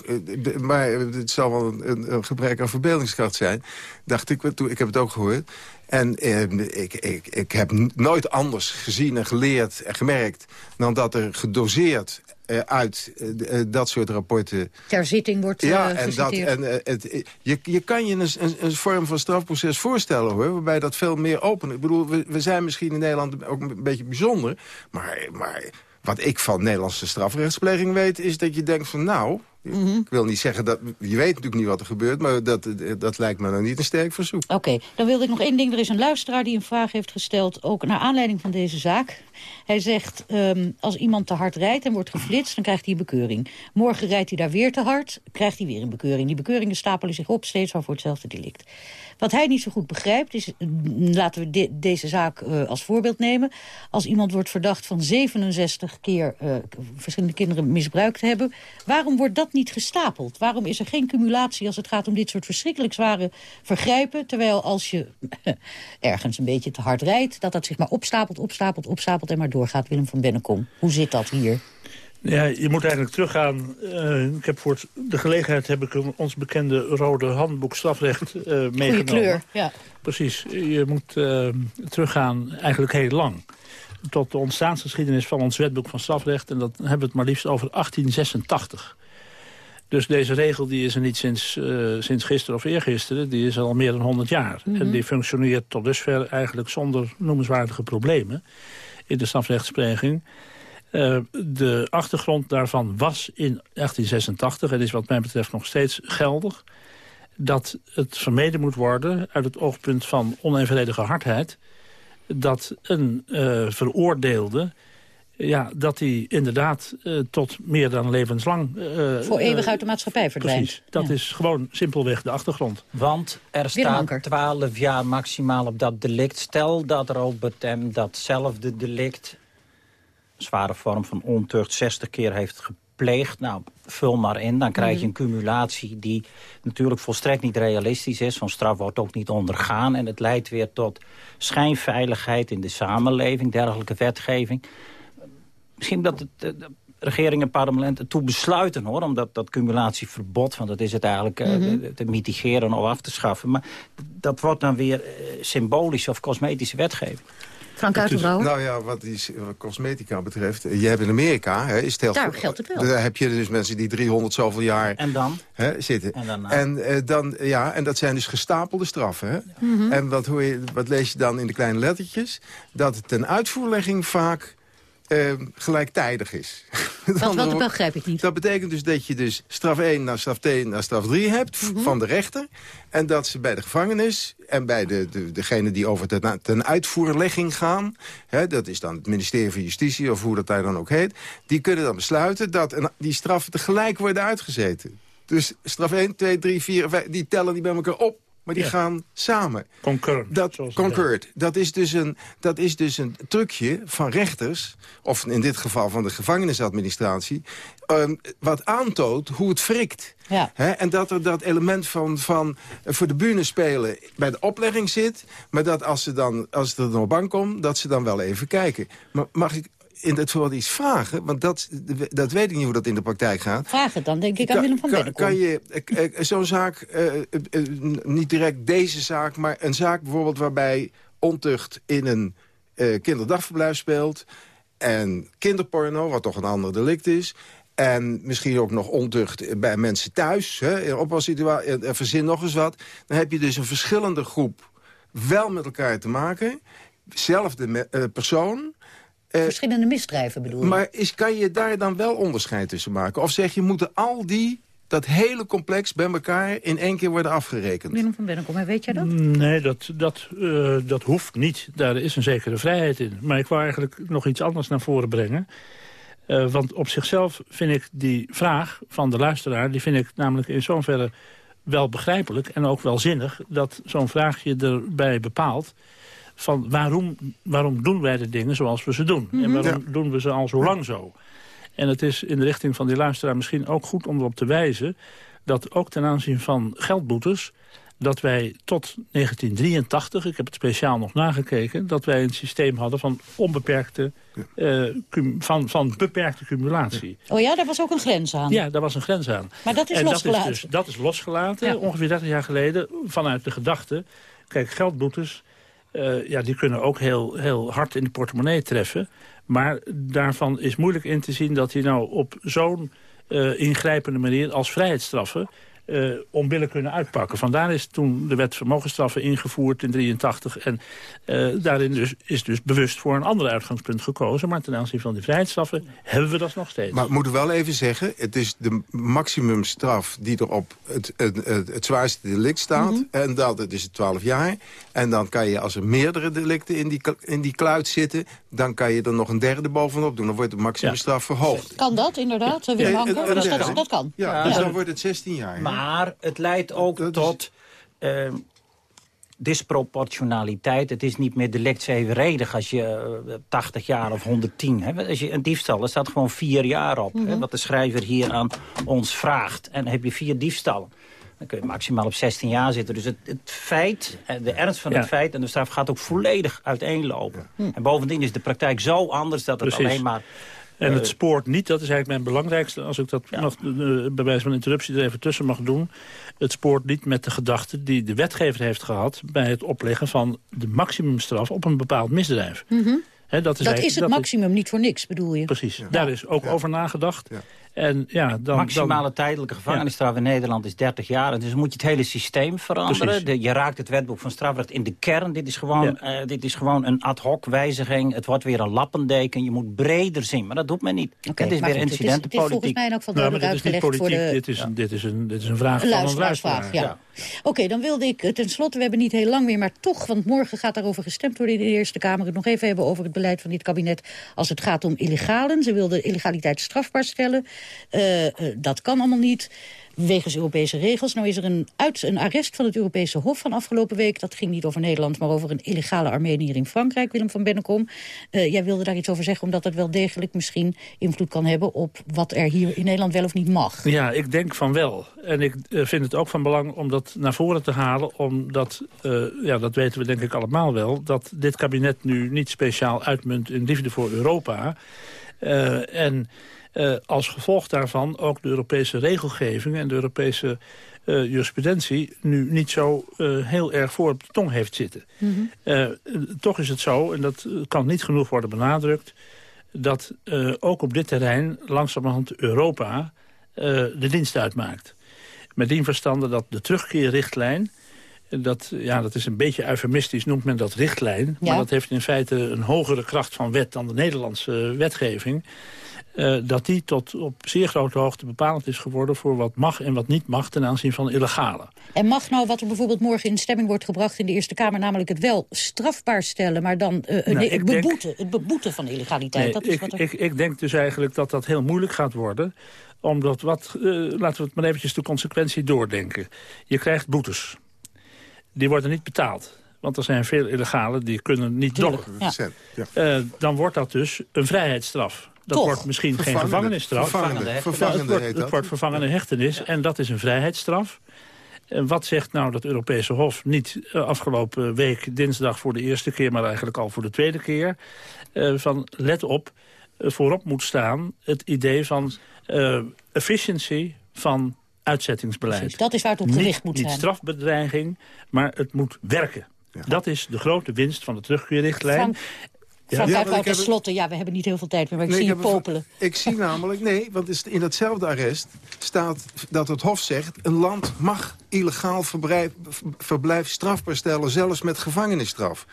maar het zal wel een, een gebrek aan verbeeldingskracht zijn. Dacht ik, ik heb het ook gehoord. En eh, ik, ik, ik heb nooit anders gezien en geleerd en gemerkt... dan dat er gedoseerd uit uh, dat soort rapporten... Ter zitting wordt Ja, en, dat, en het, je, je kan je een, een, een, vorm van strafproces voorstellen, hoor. Waarbij dat veel meer open... Ik bedoel, we, we zijn misschien in Nederland ook een beetje bijzonder. Maar, maar wat ik van Nederlandse strafrechtspleging weet... is dat je denkt van, nou, Mhm. Ik wil niet zeggen dat... Je weet natuurlijk niet wat er gebeurt, maar dat, dat lijkt me nou niet een sterk verzoek. Oké, dan wilde ik nog één ding. Er is een luisteraar die een vraag heeft gesteld, ook naar aanleiding van deze zaak. Hij zegt, um, als iemand te hard rijdt en wordt geflitst, dan krijgt hij een bekeuring. Morgen rijdt hij daar weer te hard, krijgt hij weer een bekeuring. Die bekeuringen stapelen zich op, steeds wel voor hetzelfde delict. Wat hij niet zo goed begrijpt is, laten we deze zaak uh, als voorbeeld nemen. Als iemand wordt verdacht van 67 keer uh, verschillende kinderen misbruikt te hebben... waarom wordt dat niet gestapeld? Waarom is er geen cumulatie als het gaat om dit soort verschrikkelijk zware vergrijpen? Terwijl als je ergens een beetje te hard rijdt... dat dat zich maar opstapelt, opstapelt, opstapelt en maar doorgaat. Willem van Bennekom, hoe zit dat hier? Ja, je moet eigenlijk teruggaan. Uh, ik heb voor de gelegenheid heb ik ons bekende rode handboek strafrecht uh, meegenomen. Goeie kleur, ja. Precies. Je moet uh, teruggaan eigenlijk heel lang. Tot de ontstaansgeschiedenis van ons wetboek van strafrecht. En dat hebben we het maar liefst over 1886. Dus deze regel die is er niet sinds, sinds gisteren of eergisteren. Die is al meer dan 100 jaar. Mm -hmm. En die functioneert tot dusver eigenlijk zonder noemenswaardige problemen in de strafrechtspleging. Uh, de achtergrond daarvan was in 1886, en is wat mij betreft nog steeds geldig... dat het vermeden moet worden uit het oogpunt van onevenredige hardheid... dat een uh, veroordeelde ja, dat hij inderdaad uh, tot meer dan levenslang... Uh, Voor eeuwig uit de maatschappij verdwijnt. Precies, dat ja. is gewoon simpelweg de achtergrond. Want er staat 12 jaar maximaal op dat delict. Stel dat Robert M. datzelfde delict zware vorm van ontucht 60 keer heeft gepleegd. Nou, vul maar in. Dan krijg je een cumulatie die natuurlijk volstrekt niet realistisch is. Zo'n straf wordt ook niet ondergaan. En het leidt weer tot schijnveiligheid in de samenleving, dergelijke wetgeving. Misschien dat het, de regering en parlement ertoe besluiten hoor, om dat, dat cumulatieverbod, want dat is het eigenlijk, mm -hmm. te mitigeren of af te schaffen. Maar dat wordt dan weer symbolische of cosmetische wetgeving. Frank? Nou ja, wat die wat cosmetica betreft. Je hebt in Amerika, hè, is het heel Daar geldt het wel. Daar heb je dus mensen die 300 zoveel jaar en dan? Hè, zitten. En, dan, en, uh, dan, ja, en dat zijn dus gestapelde straffen. Hè? Mm -hmm. En wat, hoor je, wat lees je dan in de kleine lettertjes? Dat het ten uitvoerlegging vaak uh, gelijktijdig is. Wat, wat begrijp ik niet. Dat betekent dus dat je dus straf 1 naar straf 2 naar straf 3 hebt mm -hmm. van de rechter. En dat ze bij de gevangenis en bij de, de, degene die over ten, ten uitvoerlegging gaan... Hè, dat is dan het ministerie van Justitie of hoe dat daar dan ook heet... die kunnen dan besluiten dat een, die straffen tegelijk worden uitgezeten. Dus straf 1, 2, 3, 4, 5, die tellen die bij elkaar op maar die ja. gaan samen. Concurrent. Dat. Dat is, dus een, dat is dus een trucje van rechters... of in dit geval van de gevangenisadministratie... Um, wat aantoont hoe het frikt. Ja. He, en dat er dat element van, van voor de bühne spelen bij de oplegging zit... maar dat als ze dan, als het er op bank komt, dat ze dan wel even kijken. Maar mag ik in het geval iets vragen, want dat, dat weet ik niet hoe dat in de praktijk gaat. Vraag het dan, denk ik, aan kan, Willem van Bennekom. Kan je zo'n zaak, uh, uh, niet direct deze zaak... maar een zaak bijvoorbeeld waarbij ontucht in een uh, kinderdagverblijf speelt... en kinderporno, wat toch een ander delict is... En misschien ook nog ontucht bij mensen thuis. Hè, in opwassituatie, verzin nog eens wat. Dan heb je dus een verschillende groep wel met elkaar te maken. Zelfde persoon, uh, Verschillende misdrijven bedoel je? Maar is, kan je daar dan wel onderscheid tussen maken? Of zeg je, moeten al die, dat hele complex bij elkaar in één keer worden afgerekend? Willem van Bennekom, weet jij dat? Nee, dat, dat, uh, dat hoeft niet. Daar is een zekere vrijheid in. Maar ik wou eigenlijk nog iets anders naar voren brengen. Uh, want op zichzelf vind ik die vraag van de luisteraar... die vind ik namelijk in zoverre wel begrijpelijk en ook wel zinnig... dat zo'n vraagje erbij bepaalt van waarom, waarom doen wij de dingen zoals we ze doen? Mm -hmm. En waarom ja. doen we ze al zo lang zo? En het is in de richting van die luisteraar misschien ook goed om erop te wijzen... dat ook ten aanzien van geldboetes dat wij tot 1983, ik heb het speciaal nog nagekeken... dat wij een systeem hadden van onbeperkte, uh, van, van beperkte cumulatie. Oh ja, daar was ook een grens aan? Ja, daar was een grens aan. Maar dat is en losgelaten? Dat is, dus, dat is losgelaten, ongeveer 30 jaar geleden, vanuit de gedachte... kijk, geldboetes, uh, ja, die kunnen ook heel, heel hard in de portemonnee treffen... maar daarvan is moeilijk in te zien dat die nou op zo'n uh, ingrijpende manier als vrijheidsstraffen uh, onbillijk kunnen uitpakken. Vandaar is toen de wet vermogensstraffen ingevoerd in 83. En uh, daarin dus, is dus bewust voor een ander uitgangspunt gekozen. Maar ten aanzien van die vrijheidsstraffen hebben we dat nog steeds. Maar we moeten wel even zeggen, het is de maximumstraf die er op het, het, het, zwaarste delict staat. Mhm. En dat het is 12 jaar. En dan kan je, als er meerdere delicten in die, in die kluit zitten... dan kan je er nog een derde bovenop doen. Dan wordt de maximumstraf verhoogd. Kan dat, inderdaad? Ja, ja, dus dat, dat, kan. Ja, dus dan wordt het 16 jaar. Maar het leidt ook tot... Uh, disproportionaliteit. Het is niet meer delict evenredig als je 80 jaar of 110... Hè. Als je een diefstal, er staat gewoon vier jaar op. hè, mhm. wat de schrijver hier aan ons vraagt. En dan heb je vier diefstallen. Dan kun je maximaal op 16 jaar zitten. Dus het, het feit, eh, de ernst van het feit en de straf gaat ook volledig uiteenlopen. En bovendien is de praktijk zo anders dat het alleen maar... En het eh, spoort niet, dat is eigenlijk mijn belangrijkste... als ik dat mag, uh, bij wijze van interruptie er even tussen mag doen... het spoort niet met de gedachte die de wetgever heeft gehad... bij het opleggen van de maximumstraf op een bepaald misdrijf. Mm dat is, dat is het maximum, niet voor niks, bedoel je? Precies, daar is ook over nagedacht. En, ja, dan, Maximale tijdelijke gevangenisstraf in Nederland is 30 jaar. Dus moet je het hele systeem veranderen. De, je raakt het wetboek van strafrecht in de kern. Dit is, gewoon, uh, dit is gewoon een ad hoc wijziging. Het wordt weer een lappendeken. Je moet breder zien. Maar dat doet men niet. Okay, het is weer incidentenpolitiek. Het is, volgens mij ook van nou, uitgelegd voor de... Dit is, een, dit, is een, dit is een vraag van een luisteraar. Ja. Oké, dan wilde ik eh, tenslotte, we hebben niet heel lang meer... maar toch, want morgen gaat daarover gestemd worden in de Eerste Kamer... het nog even hebben over het beleid van dit kabinet... als het gaat om illegalen. Ze wilden illegaliteit strafbaar stellen. Uh, uh, dat kan allemaal niet wegens Europese regels. Nou is er een, uit, een arrest van het Europese Hof van afgelopen week. Dat ging niet over Nederland, maar over een illegale Armenier in Frankrijk. Willem van Bennekom, uh, jij wilde daar iets over zeggen... omdat dat wel degelijk misschien invloed kan hebben... op wat er hier in Nederland wel of niet mag. Ja, ik denk van wel. En ik vind het ook van belang om dat naar voren te halen... omdat, ja, dat weten we denk ik allemaal wel... dat dit kabinet nu niet speciaal uitmunt in liefde voor Europa... en uh, als gevolg daarvan ook de Europese regelgeving en de Europese uh, jurisprudentie nu niet zo uh, heel erg voor op de tong heeft zitten. Mm -hmm. toch is het zo, en dat kan niet genoeg worden benadrukt... dat ook op dit terrein langzamerhand Europa de dienst uitmaakt. Met die verstande dat de terugkeerrichtlijn... Dat, ja, dat is een beetje eufemistisch, noemt men dat richtlijn. Ja. Maar dat heeft in feite een hogere kracht van wet dan de Nederlandse wetgeving. Uh, dat die tot op zeer grote hoogte bepalend is geworden... voor wat mag en wat niet mag ten aanzien van illegale. En mag nou wat er bijvoorbeeld morgen in stemming wordt gebracht in de Eerste Kamer... namelijk het wel strafbaar stellen, maar dan uh, nou, het, beboeten, het beboeten van illegaliteit? Nee, dat is ik, wat er... ik, ik denk dus eigenlijk dat dat heel moeilijk gaat worden omdat, wat, uh, laten we het maar eventjes de consequentie doordenken. Je krijgt boetes. Die worden niet betaald. Want er zijn veel illegalen die kunnen niet door. Ja. Uh, dan wordt dat dus een vrijheidsstraf. Dat wordt misschien geen gevangenisstraf. Vervangende, vervangende het, wordt, het wordt vervangende hechtenis. En dat is een vrijheidsstraf. En wat zegt nou dat Europese Hof niet uh, afgelopen week dinsdag voor de eerste keer... maar eigenlijk al voor de tweede keer, uh, van let op, uh, voorop moet staan... het idee van efficiency van uitzettingsbeleid. Precies, dat is waar het op gericht moet zijn. Niet strafbedreiging, maar het moet werken. Ja. Dat is de grote winst van de terugkeerrichtlijn. Frank ja, ja tenslotte, ja, we hebben niet heel veel tijd meer, maar ik zie je popelen. Ik zie namelijk, nee, want in datzelfde arrest staat dat het Hof zegt... een land mag illegaal verblijf, verblijf strafbaar stellen, zelfs met gevangenisstraf.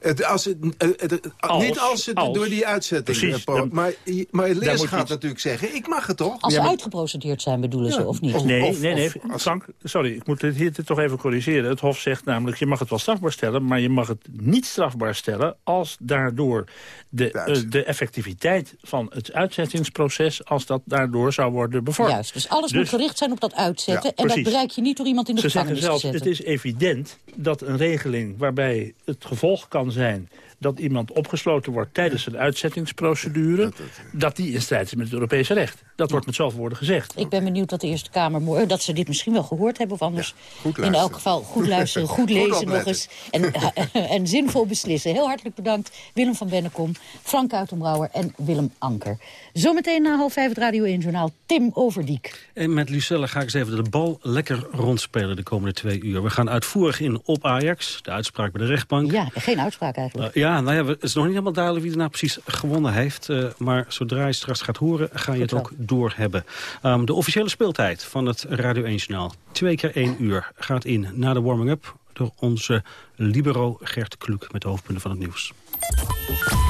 Het, als het, het, als, niet als het door die uitzetting... Precies, dan, maar, maar Leers gaat natuurlijk zeggen, ik mag het toch? Als ze ja, uitgeprocedeerd zijn bedoelen ze, of niet? Of, nee, of, nee, nee, Frank, sorry, ik moet het hier toch even corrigeren. Het Hof zegt namelijk, je mag het wel strafbaar stellen... maar je mag het niet strafbaar stellen... als daardoor de, uh, de effectiviteit van het uitzettingsproces... als dat daardoor zou worden bevorderd. Juist, dus alles dus, moet gericht zijn op dat uitzetten... en dat bereik je niet door iemand in de ze gevangenis zelfs, te zetten. Het is evident dat een regeling waarbij het gevolg kan zijn dat iemand opgesloten wordt tijdens een uitzettingsprocedure... dat die in strijd is met het Europese recht. Dat wordt met zoveel woorden gezegd. Ik ben benieuwd dat de Eerste Kamer... dat ze dit misschien wel gehoord hebben of anders. in elk geval goed luisteren, goed lezen nog eens. En, en zinvol beslissen. Heel hartelijk bedankt Willem van Bennekom, Frank Uitenbrouwer en Willem Anker. Zometeen na half vijf het Radio 1 Journaal Tim Overdiek. En met Lucelle ga ik eens even de bal lekker rondspelen de komende twee uur. We gaan uitvoerig in op Ajax, de uitspraak bij de rechtbank. Ja, geen uitspraak eigenlijk. Uh, ja, nou ja, het is nog niet helemaal duidelijk wie er nou precies gewonnen heeft. Uh, maar zodra je straks gaat horen, ga je het ook doorhebben. Um, de officiële speeltijd van het Radio 1 Journaal. Twee keer één uur gaat in na de warming-up door onze libero Gert Kluk met de hoofdpunten van het nieuws.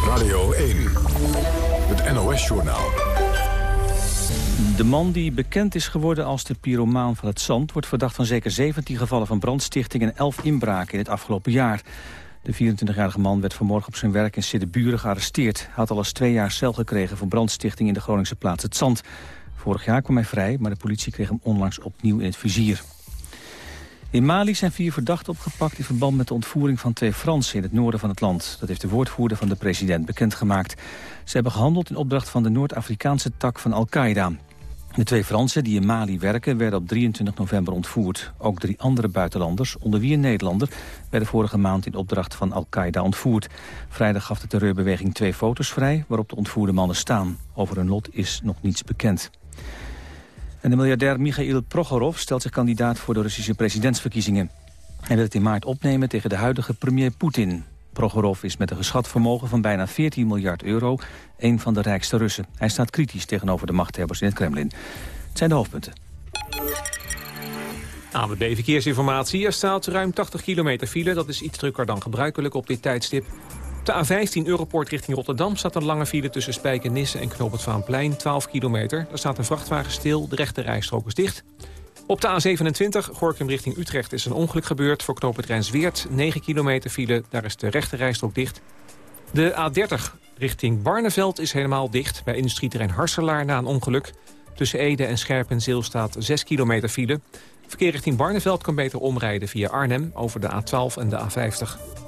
Radio 1, het NOS-journaal. De man die bekend is geworden als de pyromaan van het Zand... wordt verdacht van zeker 17 gevallen van brandstichting en 11 inbraken in het afgelopen jaar. De 24-jarige man werd vanmorgen op zijn werk in Siddeburen gearresteerd. Hij had al eens twee jaar cel gekregen voor brandstichting in de Groningse plaats Het Zand. Vorig jaar kwam hij vrij, maar de politie kreeg hem onlangs opnieuw in het vizier. In Mali zijn vier verdachten opgepakt in verband met de ontvoering van twee Fransen in het noorden van het land. Dat heeft de woordvoerder van de president bekendgemaakt. Ze hebben gehandeld in opdracht van de Noord-Afrikaanse tak van Al-Qaeda. De twee Fransen die in Mali werken werden op 23 november ontvoerd. Ook drie andere buitenlanders, onder wie een Nederlander... werden vorige maand in opdracht van Al-Qaeda ontvoerd. Vrijdag gaf de terreurbeweging twee foto's vrij... waarop de ontvoerde mannen staan. Over hun lot is nog niets bekend. En de miljardair Michail Prokhorov stelt zich kandidaat voor de Russische presidentsverkiezingen. Hij wil het in maart opnemen tegen de huidige premier Poetin. Prokhorov is met een geschat vermogen van bijna 14 miljard euro een van de rijkste Russen. Hij staat kritisch tegenover de machthebbers in het Kremlin. Het zijn de hoofdpunten. ANWB Verkeersinformatie. Er staat ruim 80 kilometer file. Dat is iets drukker dan gebruikelijk op dit tijdstip. Op de A15 Europort richting Rotterdam staat een lange file tussen Spijkenisse en Knoop het Vaanplein, 12 kilometer. Daar staat een vrachtwagen stil, de rechte rijstrook is dicht. Op de A27 Gorkum richting Utrecht is een ongeluk gebeurd. Voor knoop het Rijnsweert, 9 kilometer file, daar is de rechte rijstrook dicht. De A30 richting Barneveld is helemaal dicht bij industrieterrein Harselaar na een ongeluk. Tussen Ede en Scherpenzeel staat 6 kilometer file. Verkeer richting Barneveld kan beter omrijden via Arnhem over de A12 en de A50.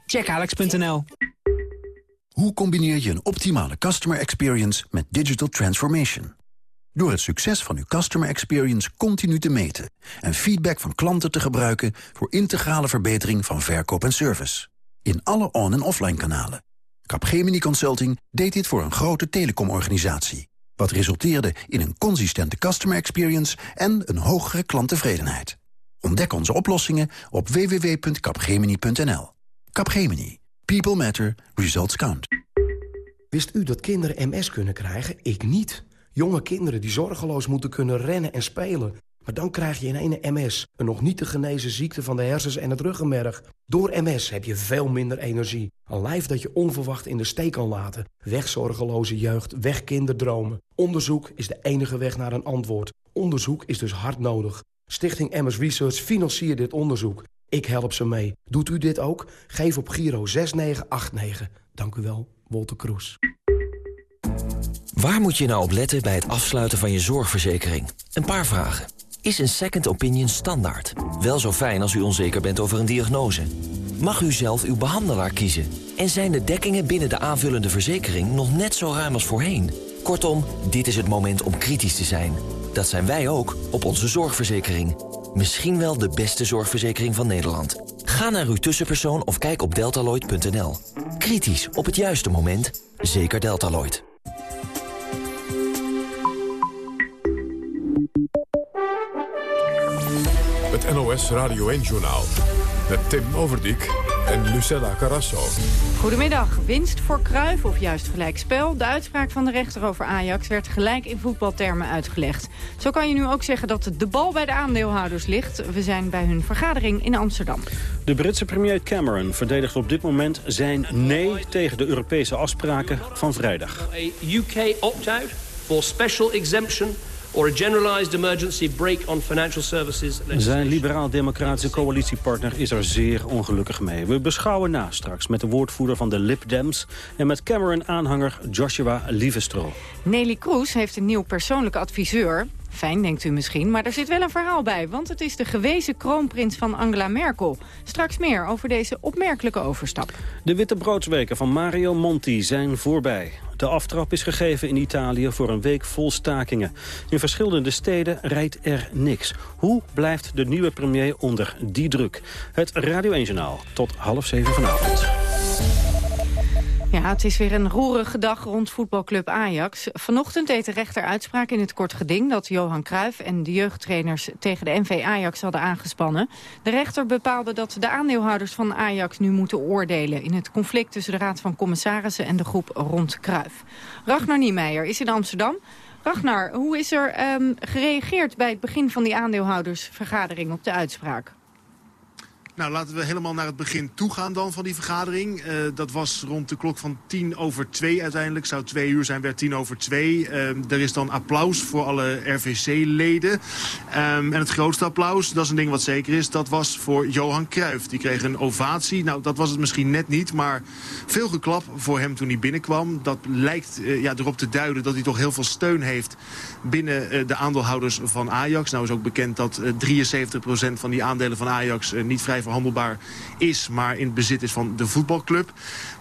check alex.nl. Hoe combineer je een optimale customer experience met digital transformation? Door het succes van uw customer experience continu te meten... en feedback van klanten te gebruiken voor integrale verbetering van verkoop en service. In alle on- en offline kanalen. Capgemini Consulting deed dit voor een grote telecomorganisatie. Wat resulteerde in een consistente customer experience en een hogere klanttevredenheid. Ontdek onze oplossingen op www.capgemini.nl. Capgemini. People matter. Results count. Wist u dat kinderen MS kunnen krijgen? Ik niet. Jonge kinderen die zorgeloos moeten kunnen rennen en spelen. Maar dan krijg je in ene MS, een nog niet te genezen ziekte van de hersens en het ruggenmerg. Door MS heb je veel minder energie. Een lijf dat je onverwacht in de steek kan laten. Weg zorgeloze jeugd, weg kinderdromen. Onderzoek is de enige weg naar een antwoord. Onderzoek is dus hard nodig. Stichting MS Research financiert dit onderzoek. Ik help ze mee. Doet u dit ook? Geef op Giro 6989. Dank u wel, Wolter Kroes. Waar moet je nou op letten bij het afsluiten van je zorgverzekering? Een paar vragen. Is een second opinion standaard? Wel zo fijn als u onzeker bent over een diagnose. Mag u zelf uw behandelaar kiezen? En zijn de dekkingen binnen de aanvullende verzekering nog net zo ruim als voorheen? Kortom, dit is het moment om kritisch te zijn. Dat zijn wij ook op onze zorgverzekering. Misschien wel de beste zorgverzekering van Nederland. Ga naar uw tussenpersoon of kijk op deltaloid.nl. Kritisch op het juiste moment. Zeker Deltaloid. Het NOS Radio 1-journaal met Tim Overdijk en Lucella Carrasso. Goedemiddag. Winst voor Kruif of juist gelijkspel? De uitspraak van de rechter over Ajax werd gelijk in voetbaltermen uitgelegd. Zo kan je nu ook zeggen dat de bal bij de aandeelhouders ligt. We zijn bij hun vergadering in Amsterdam. De Britse premier Cameron verdedigt op dit moment zijn nee tegen de Europese afspraken van vrijdag. A UK opt-out for special exemption or a generalized emergency break on financial services. Zijn liberaal-democratische coalitiepartner is er zeer ongelukkig mee. We beschouwen na straks met de woordvoerder van de Lib Dems... en met Cameron-aanhanger Joshua Lievestro. Nelly Kroes heeft een nieuw persoonlijke adviseur. Fijn, denkt u misschien, maar er zit wel een verhaal bij... want het is de gewezen kroonprins van Angela Merkel. Straks meer over deze opmerkelijke overstap. De witte broodsweken van Mario Monti zijn voorbij. De aftrap is gegeven in Italië voor een week vol stakingen. In verschillende steden rijdt er niks. Hoe blijft de nieuwe premier onder die druk? Het Radio 1 Journaal tot half zeven vanavond. Ja, het is weer een roerige dag rond voetbalclub Ajax. Vanochtend deed de rechter uitspraak in het kort geding... dat Johan Cruijff en de jeugdtrainers tegen de NV Ajax hadden aangespannen. De rechter bepaalde dat de aandeelhouders van Ajax nu moeten oordelen... in het conflict tussen de Raad van Commissarissen en de groep rond Cruijff. Ragnar Niemeyer is in Amsterdam. Ragnar, hoe is er um, gereageerd bij het begin van die aandeelhoudersvergadering op de uitspraak? Nou, laten we helemaal naar het begin toe gaan dan van die vergadering. Uh, dat was rond de klok van tien over twee uiteindelijk. Zou twee uur zijn, werd tien over twee. Uh, er is dan applaus voor alle RVC-leden. Um, en het grootste applaus, dat is een ding wat zeker is... dat was voor Johan Cruijff. Die kreeg een ovatie. Nou, dat was het misschien net niet, maar veel geklap voor hem toen hij binnenkwam. Dat lijkt uh, ja, erop te duiden dat hij toch heel veel steun heeft... binnen de aandeelhouders van Ajax. Nou is ook bekend dat 73% van die aandelen van Ajax niet vrij verhandelbaar is, maar in het bezit is van de voetbalclub.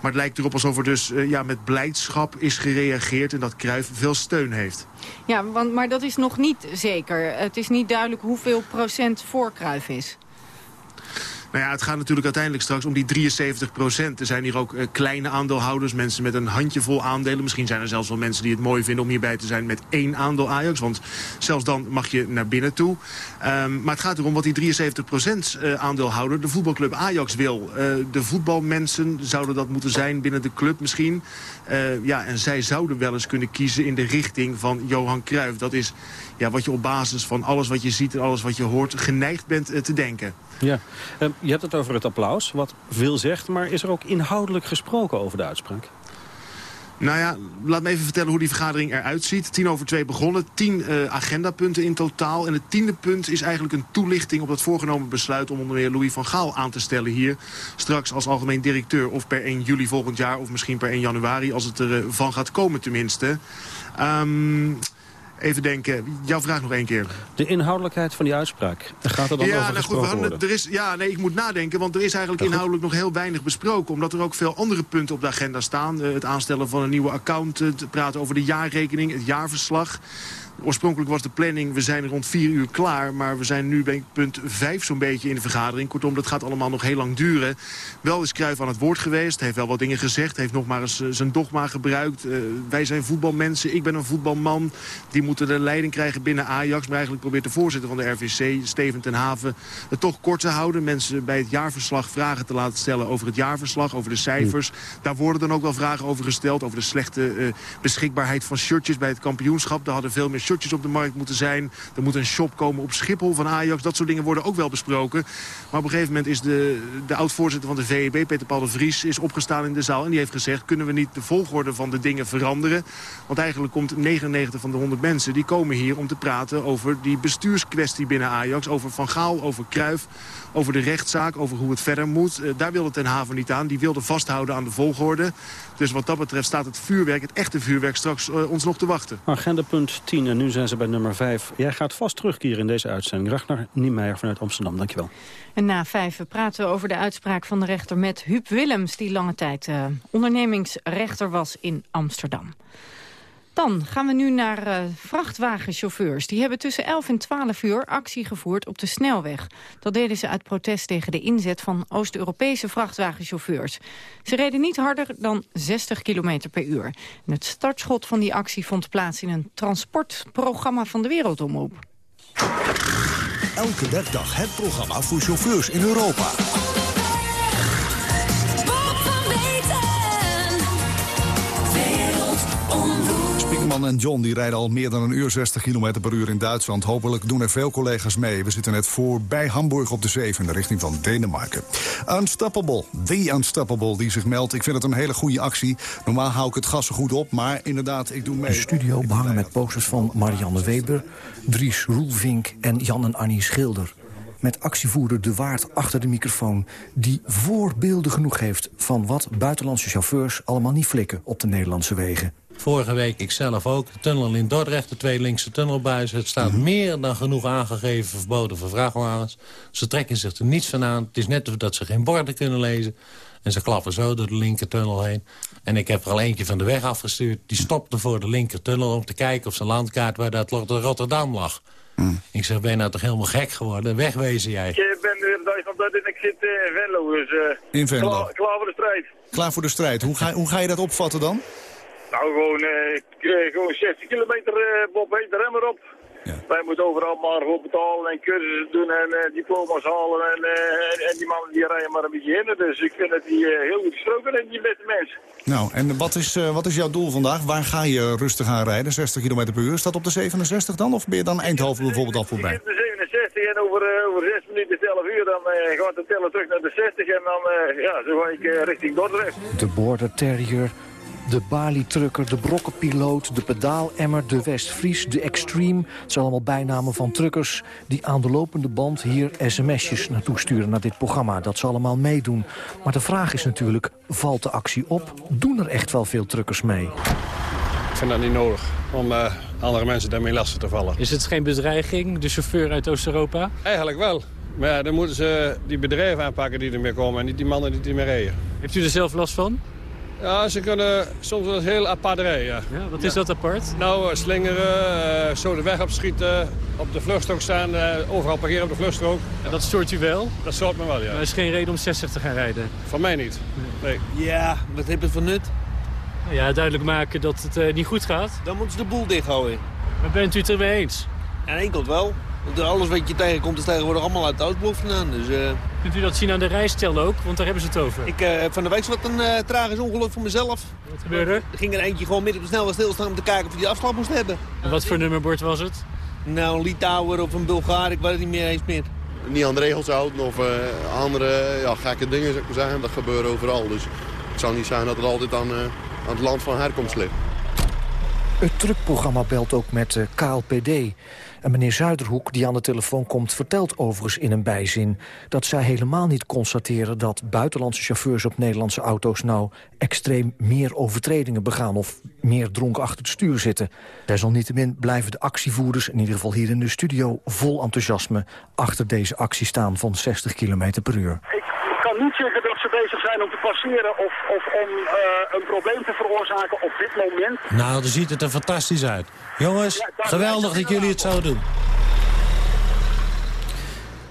Maar het lijkt erop alsof er dus uh, ja, met blijdschap is gereageerd en dat Cruijff veel steun heeft. Ja, want, maar dat is nog niet zeker. Het is niet duidelijk hoeveel procent voor Cruijff is. Nou ja, het gaat natuurlijk uiteindelijk straks om die 73 procent. Er zijn hier ook uh, kleine aandeelhouders, mensen met een handjevol aandelen. Misschien zijn er zelfs wel mensen die het mooi vinden om hierbij te zijn met één aandeel Ajax. Want zelfs dan mag je naar binnen toe. Um, maar het gaat erom wat die 73 procent uh, aandeelhouder, de voetbalclub Ajax, wil. Uh, de voetbalmensen zouden dat moeten zijn binnen de club misschien. ja, en zij zouden wel eens kunnen kiezen in de richting van Johan Cruijff. Dat is ja, wat je op basis van alles wat je ziet en alles wat je hoort geneigd bent te denken. Ja, uh, je hebt het over het applaus, wat veel zegt... maar is er ook inhoudelijk gesproken over de uitspraak? Nou ja, laat me even vertellen hoe die vergadering eruit ziet. Tien over twee begonnen, tien uh, agendapunten in totaal. En het tiende punt is eigenlijk een toelichting op het voorgenomen besluit... om onder meer Louis van Gaal aan te stellen hier. Straks als algemeen directeur of per 1 juli volgend jaar... of misschien per 1 januari, als het er uh, van gaat komen tenminste. Um, Even denken, jouw vraag nog één keer. De inhoudelijkheid van die uitspraak. Gaat er dan ja, over nou goed, we? Er is, ja, nee, ik moet nadenken, want er is eigenlijk inhoudelijk nog heel weinig besproken. Omdat er ook veel andere punten op de agenda staan. Uh, het aanstellen van een nieuwe account, het praten over de jaarrekening, het jaarverslag. Oorspronkelijk was de planning, we zijn rond vier uur klaar... maar we zijn nu bij punt vijf zo'n beetje in de vergadering. Kortom, dat gaat allemaal nog heel lang duren. Wel is Cruijff aan het woord geweest, heeft wel wat dingen gezegd... heeft nog maar eens uh, zijn dogma gebruikt. Uh, wij zijn voetbalmensen, ik ben een voetbalman. Die moeten de leiding krijgen binnen Ajax. Maar eigenlijk probeert de voorzitter van de RVC, Steven ten Haven... het toch kort te houden. Mensen bij het jaarverslag vragen te laten stellen over het jaarverslag... over de cijfers. Daar worden dan ook wel vragen over gesteld... over de slechte uh, beschikbaarheid van shirtjes bij het kampioenschap. Daar hadden veel meer shirtjes op de markt moeten zijn. Er moet een shop komen op Schiphol van Ajax. Dat soort dingen worden ook wel besproken. Maar op een gegeven moment is de, de oud-voorzitter van de VEB, Peter Paul de Vries, is opgestaan in de zaal. En die heeft gezegd, kunnen we niet de volgorde van de dingen veranderen? Want eigenlijk komt 99 van de 100 mensen, die komen hier om te praten over die bestuurskwestie binnen Ajax. Over Van Gaal, over Kruif, over de rechtszaak, over hoe het verder moet. Uh, daar wilde Ten Haven niet aan. Die wilde vasthouden aan de volgorde. Dus wat dat betreft staat het vuurwerk, het echte vuurwerk, straks uh, ons nog te wachten. Agenda punt 10 en nu zijn ze bij nummer 5. Jij gaat vast terugkeren in deze uitzending. Ragnar Niemeyer vanuit Amsterdam, dankjewel. En na vijf praten we over de uitspraak van de rechter met Huub Willems... die lange tijd uh, ondernemingsrechter was in Amsterdam. Dan gaan we nu naar uh, vrachtwagenchauffeurs. Die hebben tussen 11 en 12 uur actie gevoerd op de snelweg. Dat deden ze uit protest tegen de inzet van Oost-Europese vrachtwagenchauffeurs. Ze reden niet harder dan 60 km per uur. Het startschot van die actie vond plaats in een transportprogramma van de Wereldomroep. Elke werkdag het programma voor chauffeurs in Europa. Ingman en John die rijden al meer dan een uur 60 km per uur in Duitsland. Hopelijk doen er veel collega's mee. We zitten net voorbij Hamburg op de Zeef in de richting van Denemarken. Unstoppable, the Unstoppable die zich meldt. Ik vind het een hele goede actie. Normaal hou ik het gas goed op, maar inderdaad, ik doe mee. De studio behangen met posters van Marianne Weber, Dries Roelvink en Jan en Annie Schilder met actievoerder De Waard achter de microfoon... die voorbeelden genoeg heeft van wat buitenlandse chauffeurs... allemaal niet flikken op de Nederlandse wegen. Vorige week ik zelf ook. De tunnel in Dordrecht, de twee linkse tunnelbuizen. Het staat Mhm. meer dan genoeg aangegeven verboden voor vrachtwagens. Ze trekken zich er niets van aan. Het is net of dat ze geen borden kunnen lezen. En ze klappen zo door de linkertunnel heen. En ik heb er al eentje van de weg afgestuurd. Die stopte voor de linkertunnel om te kijken op zijn landkaart... waar dat Rotterdam lag. Ik zeg, ben je nou toch helemaal gek geworden? Wegwezen jij. Ik ben weer thuis van dat en ik zit in Venlo. Dus, eh, In Venlo. Klaar, klaar voor de strijd. Klaar voor de strijd. Hoe ga, hoe ga je dat opvatten dan? Nou, gewoon, eh, ik, eh, gewoon 60 kilometer eh Bob heet de remmer op. Wij moeten overal maar voor betalen en cursussen doen en eh, diploma's halen. En, eh, en, die mannen die rijden maar een beetje in. Dus ik vind dat die eh, heel goed gesproken en die beste mensen. Nou, en wat is, eh, wat is jouw doel vandaag? Waar ga je rustig aan rijden? 60 km per uur? Staat op de 67 dan? Of ben je dan Eindhoven bijvoorbeeld al voorbij? De 67 en over, over 6 minuten, 11 uur, dan eh, gaat de teller terug naar de 60 en dan eh, ja, zo ga ik eh, richting Dordrecht. De Border Terrier, de Bali-trucker, de Brokkenpiloot... de Pedaalemmer, de Westfries, de Extreme. Het zijn allemaal bijnamen van truckers... die aan de lopende band hier sms'jes naartoe sturen naar dit programma. Dat ze allemaal meedoen. Maar de vraag is natuurlijk, valt de actie op? Doen er echt wel veel truckers mee? Ik vind dat niet nodig om eh, andere mensen daarmee lastig te vallen. Is het geen bedreiging, de chauffeur uit Oost-Europa? Eigenlijk wel. Maar ja, dan moeten ze die bedrijven aanpakken die er meer komen en niet die mannen die er meer rijden. Heeft u er zelf last van? Ja, ze kunnen soms wel heel apart rijden. Ja. wat is dat apart? Nou, eh, slingeren, eh, zo de weg opschieten, op de vluchtstrook staan, eh, overal parkeren op de vluchtstrook. En dat stoort u wel? Dat stoort me wel, ja. Maar er is geen reden om 60 te gaan rijden? Van mij niet. Nee. Ja, wat heeft het voor nut? Ja, duidelijk maken dat het eh, niet goed gaat. Dan moeten ze de boel dichthouden. Maar bent u het ermee eens? Één kant wel. Want alles wat je tegenkomt is tegenwoordig allemaal uit de Oostblok vandaan. Dus, eh, Kunt u dat zien aan de rijstel ook? Want daar hebben ze het over. Ik heb van de week wat een eh, tragisch ongeluk voor mezelf. Wat gebeurde er? Er ging er eentje gewoon midden op de snelweg stilstaan om te kijken of hij die afslag moest hebben. En wat voor nummerbord was het? Nou, een Litouwer of een Bulgaar, ik weet het niet meer eens meer. niet aan de regels houden of eh, andere ja, gekke dingen zou ik maar zeggen. Dat gebeurt overal. Dus het zou niet zijn dat het altijd aan, eh, aan het land van herkomst ligt. Het truckprogramma belt ook met KLPD. En meneer Zuiderhoek, die aan de telefoon komt... vertelt overigens in een bijzin dat zij helemaal niet constateren... dat buitenlandse chauffeurs op Nederlandse auto's... nou extreem meer overtredingen begaan... of meer dronken achter het stuur zitten. Desalniettemin blijven de actievoerders, in ieder geval hier in de studio... vol enthousiasme achter deze actie staan van 60 km per uur. Ik kan niet zeggen om te passeren of, of om eh, een probleem te veroorzaken op dit moment. Nou, dan ziet het er fantastisch uit. Jongens, geweldig dat jullie het zo doen.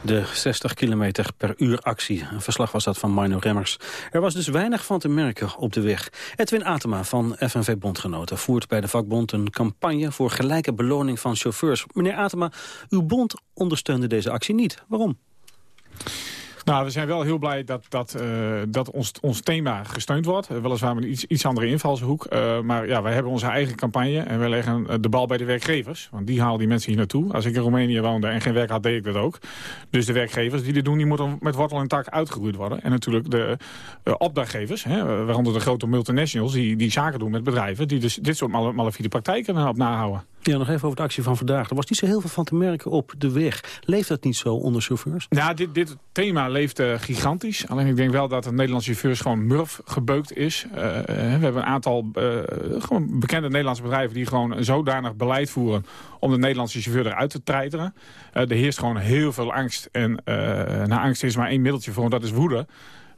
De 60 km per uur actie. Een verslag was dat van Mino Remmers. Er was dus weinig van te merken op de weg. Edwin Atema van FNV Bondgenoten voert bij de vakbond een campagne... voor gelijke beloning van chauffeurs. Meneer Atema, uw bond ondersteunde deze actie niet. Waarom? Nou, we zijn wel heel blij dat, dat, eh, dat ons, ons thema gesteund wordt. Eh, weliswaar met een iets, iets andere invalshoek. Eh, maar ja, wij hebben onze eigen campagne en wij leggen de bal bij de werkgevers. Want die halen die mensen hier naartoe. Als ik in Roemenië woonde en geen werk had, deed ik dat ook. Dus de werkgevers die dit doen, die moeten met wortel en tak uitgeroeid worden. En natuurlijk de opdrachtgevers, hè, waaronder de grote multinationals... Die, die zaken doen met bedrijven die dus dit soort mal malafide praktijken op nahouden. Ja, nog even over de actie van vandaag. Er was niet zo heel veel van te merken op de weg. Leeft dat niet zo onder chauffeurs? Ja, dit, dit thema leeft eh, gigantisch. Alleen ik denk wel dat de Nederlandse chauffeurs gewoon murf gebeukt is. Eh, eh, we hebben een aantal gewoon bekende Nederlandse bedrijven... die gewoon zodanig beleid voeren om de Nederlandse chauffeur eruit te treiteren. Er heerst gewoon heel veel angst. En eh nou, angst is maar één middeltje voor, en dat is woede.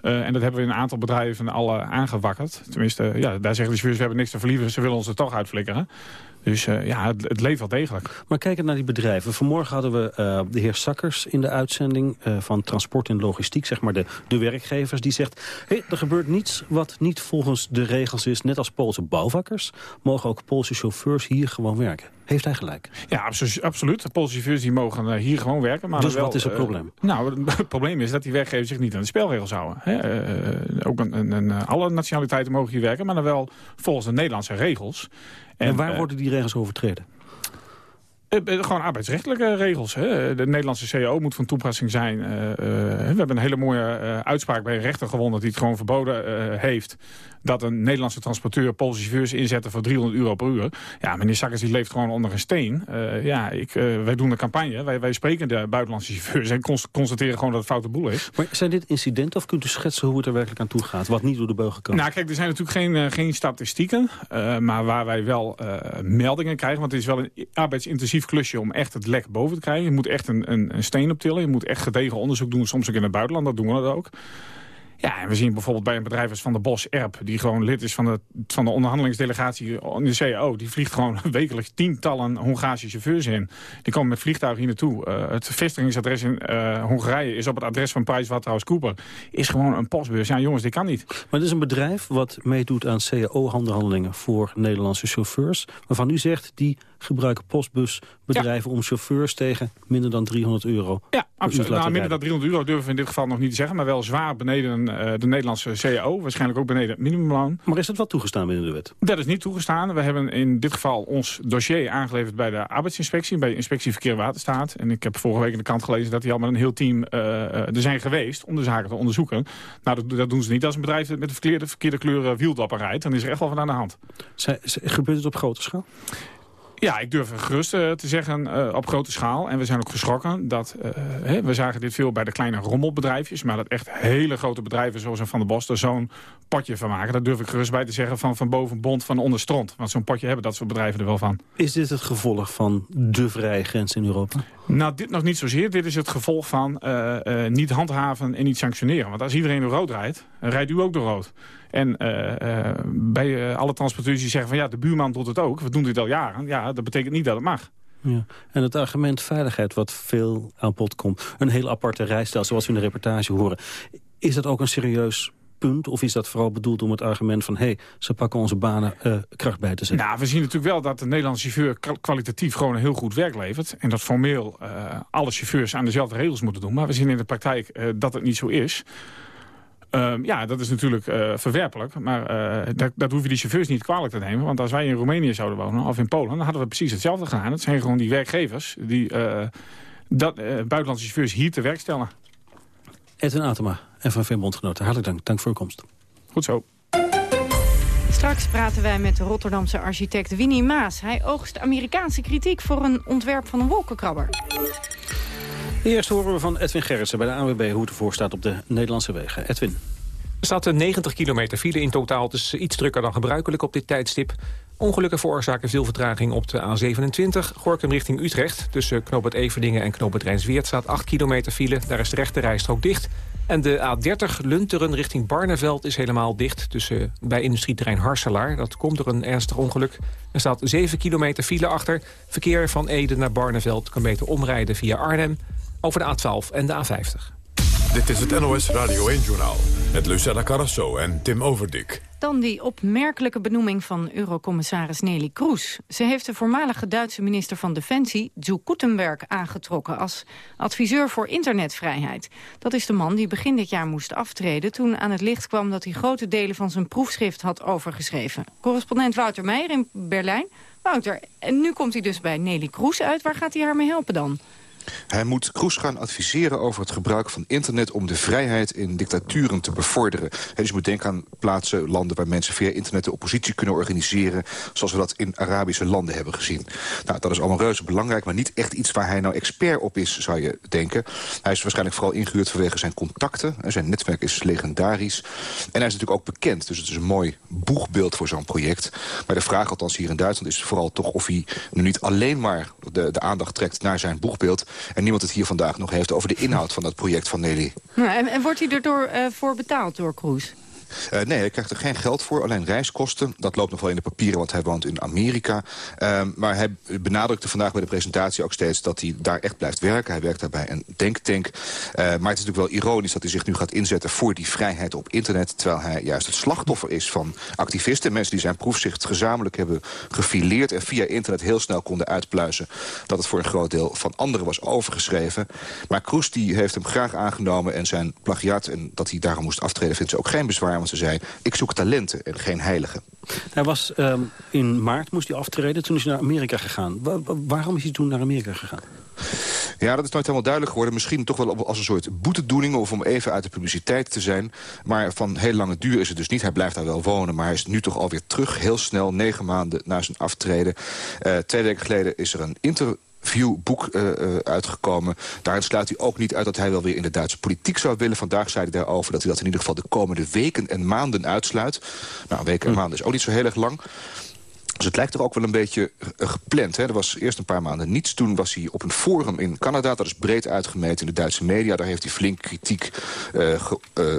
En dat hebben we in een aantal bedrijven alle aangewakkerd. Tenminste, ja, daar zeggen de chauffeurs, we hebben niks te verliezen. Ze willen ons er toch uitflikkeren. Dus eh, ja, het, het leeft wel degelijk. Maar kijkend naar die bedrijven. Vanmorgen hadden we eh, de heer Sakkers in de uitzending eh, van Transport en Logistiek. Zeg maar de, de werkgevers. Die zegt, hey, er gebeurt niets wat niet volgens de regels is. Net als Poolse bouwvakkers mogen ook Poolse chauffeurs hier gewoon werken. Heeft hij gelijk? Ja, abso- absoluut. De Poolse chauffeurs die mogen hier gewoon werken. Maar Dus wel, wat is het probleem? nou, het probleem is dat die werkgevers zich niet aan de spelregels houden. Hè? Ook een, een, een, alle nationaliteiten mogen hier werken, maar dan wel volgens de Nederlandse regels. En, waar worden die regels overtreden? gewoon arbeidsrechtelijke regels. Hè. De Nederlandse CEO moet van toepassing zijn. we hebben een hele mooie uitspraak bij een rechter gewonnen... die het gewoon verboden heeft dat een Nederlandse transporteur Poolse chauffeurs inzetten voor 300 euro per uur. Ja, meneer Sakkers die leeft gewoon onder een steen. Uh, ja, ik, uh, wij doen een campagne, wij, wij spreken de buitenlandse chauffeurs en constateren gewoon dat het foute boel is. Maar zijn dit incidenten of kunt u schetsen hoe het er werkelijk aan toe gaat? Wat niet door de beugel kan? Nou kijk, er zijn natuurlijk geen, uh, geen statistieken, maar waar wij wel meldingen krijgen, want het is wel een arbeidsintensief klusje om echt het lek boven te krijgen. Je moet echt een, een, een steen optillen, je moet echt gedegen onderzoek doen, soms ook in het buitenland, dat doen we dat ook. Ja, en we zien bijvoorbeeld bij een bedrijf als Van de Bos Erp... die gewoon lid is van de, van de onderhandelingsdelegatie in de CAO... die vliegt gewoon wekelijks tientallen Hongaarse chauffeurs in. Die komen met vliegtuigen hier naartoe. Uh, het vestigingsadres in uh, Hongarije is op het adres van PricewaterhouseCooper. Is gewoon een postbus. Ja, jongens, dit kan niet. Maar het is een bedrijf wat meedoet aan CAO-handelhandelingen... voor Nederlandse chauffeurs. Waarvan u zegt, die gebruiken postbusbedrijven om chauffeurs tegen minder dan 300 euro. Ja, absoluut. Nou, minder dan 300 euro durven we in dit geval nog niet te zeggen, maar wel zwaar beneden uh, de Nederlandse CAO. Waarschijnlijk ook beneden het minimumloon. Maar is dat wel toegestaan binnen de wet? Dat is niet toegestaan. We hebben in dit geval ons dossier aangeleverd bij de arbeidsinspectie, bij de inspectie Verkeer en Waterstaat. En ik heb vorige week in de krant gelezen dat die al met een heel team uh, er zijn geweest om de zaken te onderzoeken. Nou, dat, dat, doen ze niet. Is een bedrijf met de verkeerde, verkeerde kleuren wieldapper rijdt. Dan is er echt wel wat aan de hand. Zij, gebeurt het op grote schaal? Ja, ik durf gerust uh, te zeggen uh, op grote schaal. En we zijn ook geschrokken dat... Uh, hè, we zagen dit veel bij de kleine rommelbedrijfjes... maar dat echt hele grote bedrijven zoals een Van der Bos... er zo'n potje van maken. Dat durf ik gerust bij te zeggen van, van boven bond van onder stront. Want zo'n potje hebben dat soort bedrijven er wel van. Is dit het gevolg van de vrije grens in Europa? Nou, dit nog niet zozeer. Dit is het gevolg van niet handhaven en niet sanctioneren. Want als iedereen door rood rijdt, rijdt u ook door rood. En uh, uh, bij uh, alle transporteurs die zeggen van ja, de buurman doet het ook. We doen dit al jaren. Ja, dat betekent niet dat het mag. Ja. En het argument veiligheid wat veel aan bod komt. Een heel aparte rijstijl, zoals we in de reportage horen. Is dat ook een serieus punt? Of is dat vooral bedoeld om het argument van... hé, hey, ze pakken onze banen uh, kracht bij te zetten? Nou, we zien natuurlijk wel dat de Nederlandse chauffeur kwalitatief gewoon een heel goed werk levert. En dat formeel uh, alle chauffeurs aan dezelfde regels moeten doen. Maar we zien in de praktijk uh, dat het niet zo is. Um, ja, dat is natuurlijk uh, verwerpelijk. Maar uh, dat, dat hoef je die chauffeurs niet kwalijk te nemen. Want als wij in Roemenië zouden wonen, of in Polen... dan hadden we precies hetzelfde gedaan. Het zijn gewoon die werkgevers die uh, dat, buitenlandse chauffeurs hier te werk stellen. Edwin Atema en van Bondgenoten, hartelijk dank. Dank voor uw komst. Goed zo. Straks praten wij met de Rotterdamse architect Winnie Maas. Hij oogst Amerikaanse kritiek voor een ontwerp van een wolkenkrabber. Eerst horen we van Edwin Gerritsen bij de ANWB hoe het ervoor staat op de Nederlandse wegen. Edwin. Er staat 90 kilometer file in totaal, dus iets drukker dan gebruikelijk op dit tijdstip. Ongelukken veroorzaken veel vertraging op de A27, Gorkum richting Utrecht. Tussen Knoop het Everdingen en Knoop het Rijnsweert staat 8 kilometer file. Daar is de rechte rijstrook dicht. En de A30 Lunteren richting Barneveld is helemaal dicht... tussen, bij industrieterrein Harselaar. Dat komt door een ernstig ongeluk. Er staat 7 kilometer file achter. Verkeer van Ede naar Barneveld kan beter omrijden via Arnhem over de A12 en de A50. Dit is het NOS Radio 1-journaal met Lucella Carrasso en Tim Overdik. Dan die opmerkelijke benoeming van eurocommissaris Nelly Kroes. Ze heeft de voormalige Duitse minister van Defensie, Zu Gutenberg, aangetrokken als adviseur voor internetvrijheid. Dat is de man die begin dit jaar moest aftreden toen aan het licht kwam dat hij grote delen van zijn proefschrift had overgeschreven. Correspondent Wouter Meijer in Berlijn. Wouter, en nu komt hij dus bij Nelly Kroes uit. Waar gaat hij haar mee helpen dan? Hij moet Kroes gaan adviseren over het gebruik van internet... om de vrijheid in dictaturen te bevorderen. dus je moet denken aan plaatsen, landen waar mensen via internet... de oppositie kunnen organiseren, zoals we dat in Arabische landen hebben gezien. Nou, dat is allemaal reuze belangrijk, maar niet echt iets waar hij nou expert op is, zou je denken. Hij is waarschijnlijk vooral ingehuurd vanwege zijn contacten. Zijn netwerk is legendarisch. En hij is natuurlijk ook bekend, dus het is een mooi boegbeeld voor zo'n project. Maar de vraag, althans hier in Duitsland, is vooral toch of hij nu niet alleen maar de, de aandacht trekt naar zijn boegbeeld en niemand het hier vandaag nog heeft over de inhoud van dat project van Nelly. en, en, wordt hij er door, uh, voor betaald door Kroes? Uh, nee, hij krijgt er geen geld voor, alleen reiskosten. Dat loopt nog wel in de papieren, want hij woont in Amerika. Uh, maar hij benadrukte vandaag bij de presentatie ook steeds... dat hij daar echt blijft werken. Hij werkt daarbij een denktank. Uh, maar het is natuurlijk wel ironisch dat hij zich nu gaat inzetten... voor die vrijheid op internet... terwijl hij juist het slachtoffer is van activisten. Mensen die zijn proefzicht gezamenlijk hebben gefileerd... en via internet heel snel konden uitpluizen... dat het voor een groot deel van anderen was overgeschreven. Maar Kroes die heeft hem graag aangenomen... en zijn plagiaat en dat hij daarom moest aftreden vindt ze ook geen bezwaar ze zei... ik zoek talenten en geen heiligen. Hij was ehm, in maart, moest hij aftreden, toen is hij naar Amerika gegaan. waarom is hij toen naar Amerika gegaan? Ja, dat is nooit helemaal duidelijk geworden. Misschien toch wel als een soort boetedoening... of om even uit de publiciteit te zijn. Maar van heel lange duur is het dus niet. Hij blijft daar wel wonen, maar hij is nu toch alweer terug. Heel snel, negen maanden na zijn aftreden. Uh, twee weken geleden is er een interviewboek uh, uh, uitgekomen. Daarin sluit hij ook niet uit dat hij wel weer in de Duitse politiek zou willen. Vandaag zei hij daarover dat hij dat in ieder geval de komende weken en maanden uitsluit. Nou, weken en hm. maanden is ook niet zo heel erg lang. Dus het lijkt er ook wel een beetje uh, gepland. Hè. Er was eerst een paar maanden niets. Toen was hij op een forum in Canada. Dat is breed uitgemeten in de Duitse media. Daar heeft hij flink kritiek uh,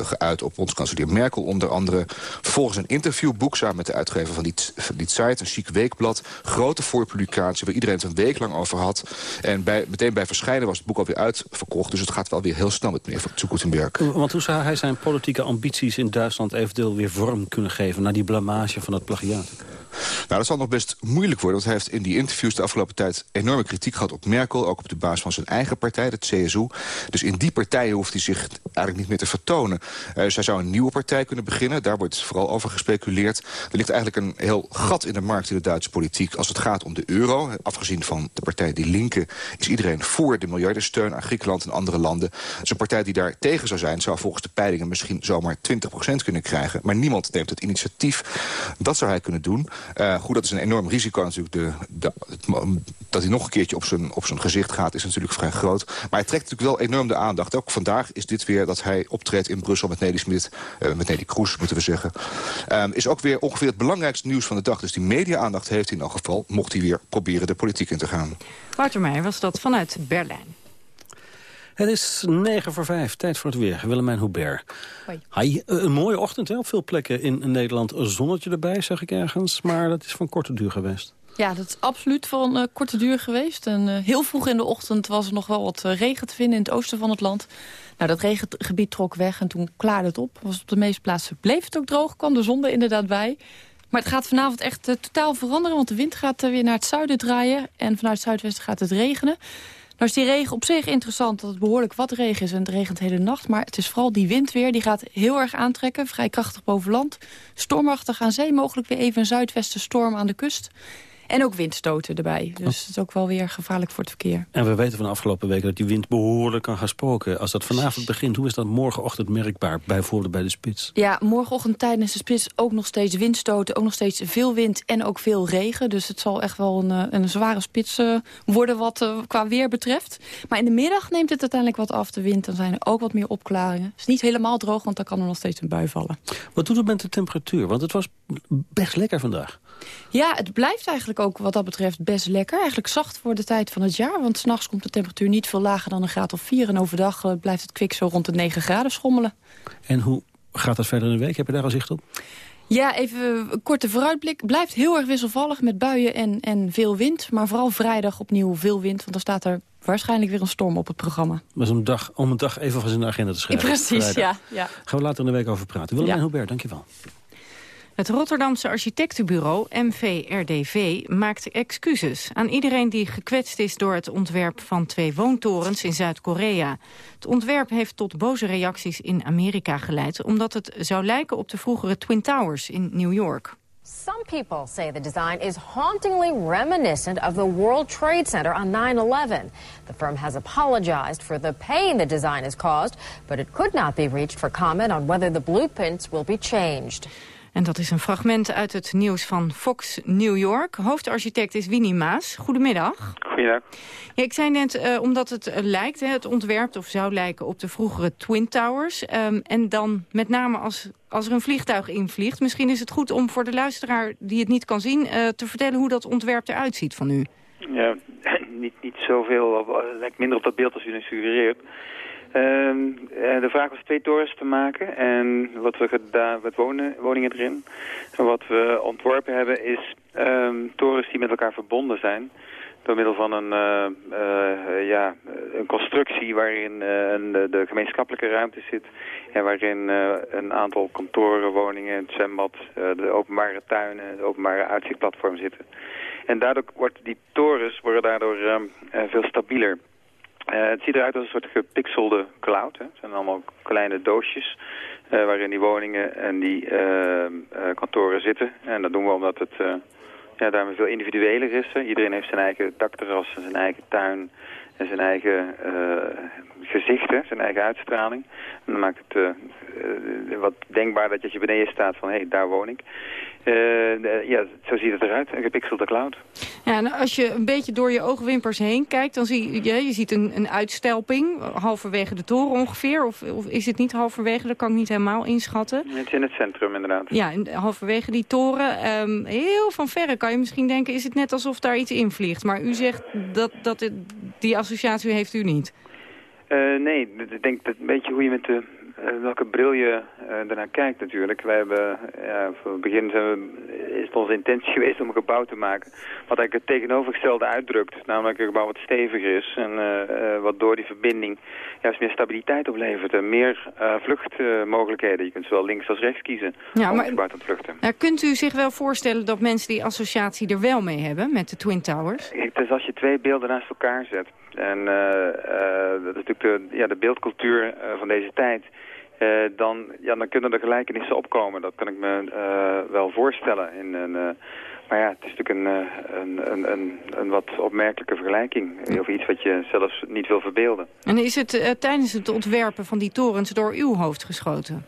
geuit op ons kanselier Merkel onder andere. Vervolgens een interviewboek samen met de uitgever van die, van die site. Een chic weekblad. Grote voorpublicatie waar iedereen het een week lang over had. En bij, meteen bij verschijnen was het boek alweer uitverkocht. Dus het gaat wel weer heel snel met meneer Van Gutenberg. Want hoe zou hij zijn politieke ambities in Duitsland eventueel weer vorm kunnen geven... na die blamage van het plagiaat? Nou, dat zal nog best moeilijk worden. Want hij heeft in die interviews de afgelopen tijd enorme kritiek gehad op Merkel. Ook op de basis van zijn eigen partij, de CSU. Dus in die partijen hoeft hij zich eigenlijk niet meer te vertonen. Dus hij zou een nieuwe partij kunnen beginnen. Daar wordt vooral over gespeculeerd. Er ligt eigenlijk een heel gat in de markt in de Duitse politiek... als het gaat om de euro. Afgezien van de partij Die Linke is iedereen voor de miljardensteun aan Griekenland en andere landen. Dus een partij die daar tegen zou zijn... zou volgens de peilingen misschien zomaar 20% kunnen krijgen. Maar niemand neemt het initiatief. Dat zou hij kunnen doen. Uh, goed, dat is een enorm risico natuurlijk. De, dat hij nog een keertje op zijn, op gezicht gaat is natuurlijk vrij groot. Maar hij trekt natuurlijk wel enorm de aandacht. Ook vandaag is dit weer dat hij optreedt in Brussel met Nelly Smit. Uh, met Nelly Kroes, moeten we zeggen. Um, is ook weer ongeveer het belangrijkste nieuws van de dag. Dus die media-aandacht heeft hij in elk geval... mocht hij weer proberen de politiek in te gaan. Wouter Meijer was dat vanuit Berlijn. Het is 9 voor 5, tijd voor het weer. Willemijn Hubert. Hoi. Hi, een mooie ochtend hè? op veel plekken in Nederland. Een zonnetje erbij, zeg ik ergens. Maar dat is van korte duur geweest. Ja, dat is absoluut van uh, korte duur geweest. En, uh, heel vroeg in de ochtend was er nog wel wat uh, regen te vinden in het oosten van het land. Nou, dat regengebied trok weg en toen klaarde het op. Was op de meeste plaatsen bleef het ook droog, kwam de zon er inderdaad bij. Maar het gaat vanavond echt totaal veranderen, want de wind gaat weer naar het zuiden draaien. En vanuit het zuidwesten gaat het regenen. Nou is die regen op zich interessant, dat het behoorlijk wat regen is. En het regent de hele nacht, maar het is vooral die wind weer. Die gaat heel erg aantrekken, vrij krachtig boven land. Stormachtig aan zee, mogelijk weer even een zuidwestenstorm aan de kust. En ook windstoten erbij. Dus het is ook wel weer gevaarlijk voor het verkeer. En we weten van de afgelopen weken dat die wind behoorlijk kan gaan spoken. Als dat vanavond begint, hoe is dat morgenochtend merkbaar? Bijvoorbeeld bij de spits. Ja, morgenochtend tijdens de spits ook nog steeds windstoten. Ook nog steeds veel wind en ook veel regen. Dus het zal echt wel een, eh, een zware spits uh, worden wat uh, qua weer betreft. Maar in de middag neemt het uiteindelijk wat af, de wind. Dan zijn er ook wat meer opklaringen. Het is niet helemaal droog, want dan kan er nog steeds een bui vallen. Wat doet het met de temperatuur? Want het was best lekker vandaag. Ja, het blijft eigenlijk ook wat dat betreft best lekker. Eigenlijk zacht voor de tijd van het jaar. Want s'nachts komt de temperatuur niet veel lager dan een graad of 4. En overdag eh, blijft het kwik zo rond de 9 graden schommelen. En hoe gaat dat verder in de week? Heb je daar al zicht op? Ja, even een korte vooruitblik. Blijft heel erg wisselvallig met buien en, en veel wind. Maar vooral vrijdag opnieuw veel wind. Want dan staat er waarschijnlijk weer een storm op het programma. Maar om, dag, om een dag even van in de agenda te schrijven. Precies, ja, ja. Gaan we later in de week over praten. Willemijn ja. Hubert, dankjewel. Het Rotterdamse architectenbureau MVRDV maakt excuses aan iedereen die gekwetst is door het ontwerp van twee woontorens in Zuid-Korea. Het ontwerp heeft tot boze reacties in Amerika geleid, omdat het zou lijken op de vroegere Twin Towers in New York. Some people say the design is hauntingly reminiscent of the World Trade Center on 9-11. The firm has apologized for the pain the design has caused, but it could not be reached for comment on whether the blueprints will be changed. En dat is een fragment uit het nieuws van Fox New York. Hoofdarchitect is Winnie Maas. Goedemiddag. Goedendag. Ja, ik zei net, uh, omdat het uh, lijkt, hè, het ontwerpt of zou lijken op de vroegere Twin Towers. Um, en dan met name als, als er een vliegtuig invliegt. Misschien is het goed om voor de luisteraar die het niet kan zien... Uh, te vertellen hoe dat ontwerp eruit ziet van u. Ja, niet, niet zoveel. lijkt minder op dat beeld als u nu suggereert. Ehm, eh, de vraag was twee torens te maken en wat we gedaan met wonen, woningen erin. En wat we ontworpen hebben is um, torens die met elkaar verbonden zijn door middel van een, uh, uh, ja, een constructie waarin de gemeenschappelijke ruimte zit en waarin een aantal kantoren, woningen, het zwembad, de openbare tuinen, de openbare uitzichtplatform zitten. En daardoor wordt die torens worden daardoor veel stabieler. Het ziet eruit als een soort gepixelde cloud. Hè. Het zijn allemaal kleine doosjes waarin die woningen en die kantoren zitten. En dat doen we omdat het ja, daarmee veel individueler is. Iedereen heeft zijn eigen dakterras en zijn eigen tuin en zijn eigen gezicht, zijn eigen uitstraling. En dan maakt het uh, wat denkbaar dat je als je beneden staat van hé, hey, daar woon ik. Ja, zo ziet het eruit, een gepixelde cloud. Ja, en als je een beetje door je oogwimpers heen kijkt, dan zie je, je ziet een, een uitstelping, halverwege de toren ongeveer. Of, of is het niet halverwege, dat kan ik niet helemaal inschatten. Het is in het centrum inderdaad. Ja, halverwege die toren. Um, heel van verre kan je misschien denken, is het net alsof daar iets in vliegt. Maar u zegt dat, dat het, die associatie heeft u niet. Uh, nee, ik denk dat een beetje hoe je met de uh, welke bril je uh, ernaar kijkt natuurlijk. Wij hebben, ja, voor het begin zijn we, is het onze intentie geweest om een gebouw te maken. Wat eigenlijk het tegenovergestelde uitdrukt. Namelijk een gebouw wat steviger is en uh, wat door die verbinding juist meer stabiliteit oplevert. En meer vluchtmogelijkheden. Je kunt zowel links als rechts kiezen ja, om maar, te vluchten. Nou, kunt u zich wel voorstellen dat mensen die associatie er wel mee hebben met de Twin Towers? Kijk, dus als je twee beelden naast elkaar zet. En dat is natuurlijk de, ja, de beeldcultuur van deze tijd uh, dan, ja, dan kunnen er gelijkenissen opkomen. Dat kan ik me uh, wel voorstellen. In een, uh, maar ja, het is natuurlijk een, een, een, een, wat opmerkelijke vergelijking. Of iets wat je zelfs niet wil verbeelden. En is het tijdens het ontwerpen van die torens door uw hoofd geschoten?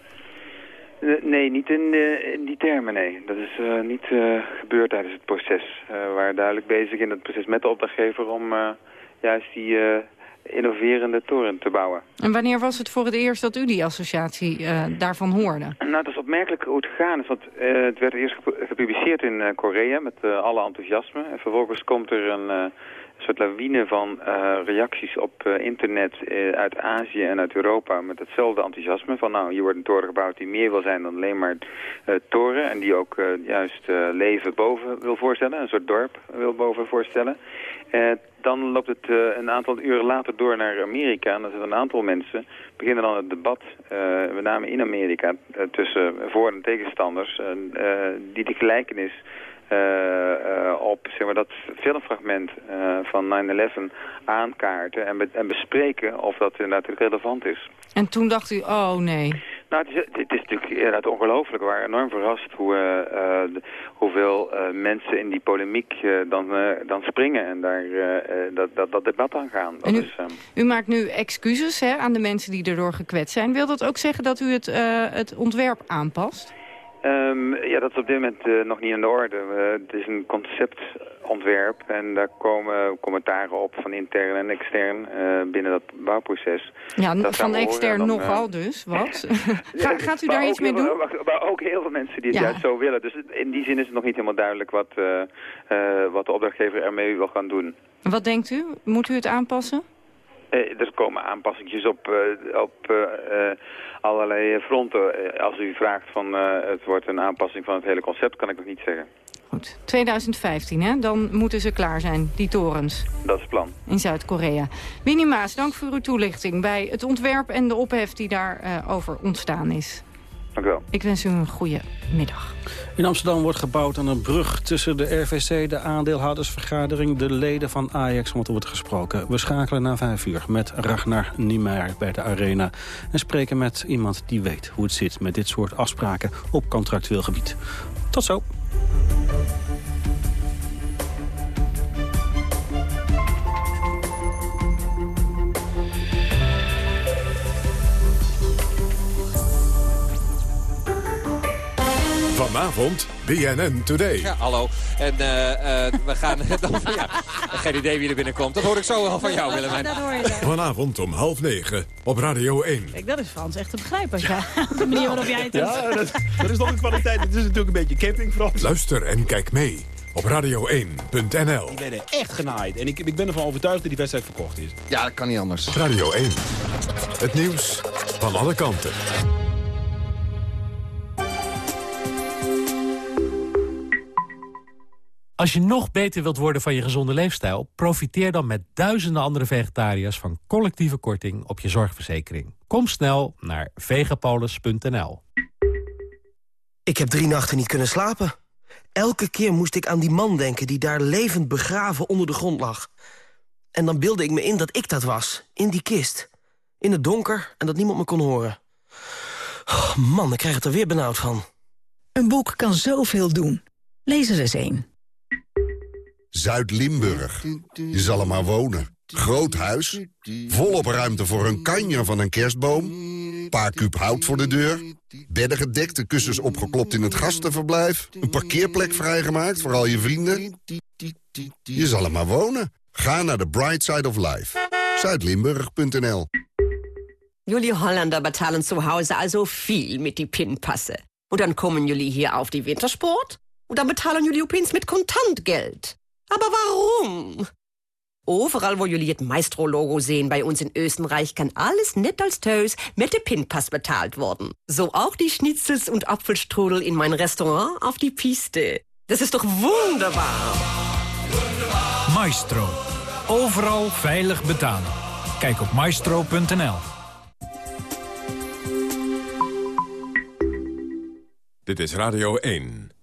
Nee, niet in, in, die termen, nee. Dat is niet gebeurd tijdens het proces. we waren duidelijk bezig in het proces met de opdrachtgever om juist die innoverende toren te bouwen. En wanneer was het voor het eerst dat u die associatie uh, daarvan hoorde? Nou, dat is opmerkelijk hoe het gegaan is. Want uh, het werd eerst gepubliceerd in uh, Korea met alle enthousiasme. En vervolgens komt er een soort lawine van reacties op internet uit Azië en uit Europa met hetzelfde enthousiasme. Van nou, hier wordt een toren gebouwd die meer wil zijn dan alleen maar toren. En die ook juist leven boven wil voorstellen. Een soort dorp wil boven voorstellen. Dan loopt het een aantal uren later door naar Amerika. En dan zitten een aantal mensen beginnen dan het debat, met name in Amerika, tussen voor- en tegenstanders, die de gelijkenis op zeg maar, dat filmfragment van 9-11 aankaarten en, be en bespreken of dat inderdaad relevant is. En toen dacht u, oh nee. Nou, het is, het is natuurlijk inderdaad ongelooflijk. We waren enorm verrast hoe, uh, hoeveel uh, mensen in die polemiek uh, dan, dan springen en daar dat, dat, dat debat aan gaan. Dat u, is, um... u, maakt nu excuses hè, aan de mensen die erdoor gekwetst zijn. Wil dat ook zeggen dat u het, het ontwerp aanpast? Um, ja, dat is op dit moment uh, nog niet aan de orde. Uh, het is een conceptontwerp en daar komen commentaren op van intern en extern uh, binnen dat bouwproces. Ja, dat van extern dan, nogal dus. Wat? Ga, gaat u daar iets mee doen? Maar, maar, ook heel veel mensen die het ja. juist zo willen. Dus in die zin is het nog niet helemaal duidelijk wat, wat de opdrachtgever ermee wil gaan doen. Wat denkt u? Moet u het aanpassen? Eh, er komen aanpassingjes op, uh, op uh, allerlei fronten. Als u vraagt van het wordt een aanpassing van het hele concept, kan ik nog niet zeggen. Goed, 2015 hè? Dan moeten ze klaar zijn, die torens. Dat is het plan. In Zuid-Korea. Winnie Maas, dank voor uw toelichting bij het ontwerp en de ophef die daarover over ontstaan is. Dank u wel. Ik wens u een goede middag. In Amsterdam wordt gebouwd aan een brug tussen de RVC, de aandeelhoudersvergadering, de leden van Ajax, want er wordt gesproken. We schakelen na vijf uur met Ragnar Niemeyer bij de Arena en spreken met iemand die weet hoe het zit met dit soort afspraken op contractueel gebied. Tot zo. Vanavond BNN Today. Ja, hallo. En uh, uh, we gaan dan... ja, geen idee wie er binnenkomt. Dat hoor ik zo wel van jou, Willemijn. Dat hoor je dan. Vanavond om half negen op Radio 1. Kijk, dat is Frans echt te begrijpen. Ja. de manier waarop jij het doet. Ja, dat, dat is toch een kwaliteit. Het is natuurlijk een beetje camping, Frans. Luister en kijk mee op radio1.nl. Die werden echt genaaid. En ik, ik ben ervan overtuigd dat die wedstrijd verkocht is. Ja, dat kan niet anders. Radio 1. Het nieuws van alle kanten. Als je nog beter wilt worden van je gezonde leefstijl... profiteer dan met duizenden andere vegetariërs... van collectieve korting op je zorgverzekering. Kom snel naar vegapolis.nl. Ik heb drie nachten niet kunnen slapen. Elke keer moest ik aan die man denken... die daar levend begraven onder de grond lag. En dan beelde ik me in dat ik dat was. In die kist. In het donker en dat niemand me kon horen. Oh, man, ik krijg het er weer benauwd van. Een boek kan zoveel doen. Lees er eens een. Zuid-Limburg. Je zal er maar wonen. Groot huis, volop ruimte voor een kanjer van een kerstboom... paar kuub hout voor de deur, bedden gedekt, de kussens opgeklopt in het gastenverblijf... een parkeerplek vrijgemaakt voor al je vrienden. Je zal er maar wonen. Ga naar de Bright Side of Life. Zuidlimburg.nl Jullie Holländer betalen zu Hause also viel mit die Pinpasse. Und dann kommen jullie hier auf die Wintersport? Und dann betalen jullie opeens mit Kontantgeld. Aber warum? Overal wo jullie het Maestro-Logo sehen bei uns in Österreich, kann alles net als Tös mit de Pinpass betalt worden. So auch die Schnitzels und Apfelstrudel in mein Restaurant auf die Piste. Das ist doch wunderbar. Maestro. Overal veilig betalen. Kijk op maestro.nl. Dit is Radio 1.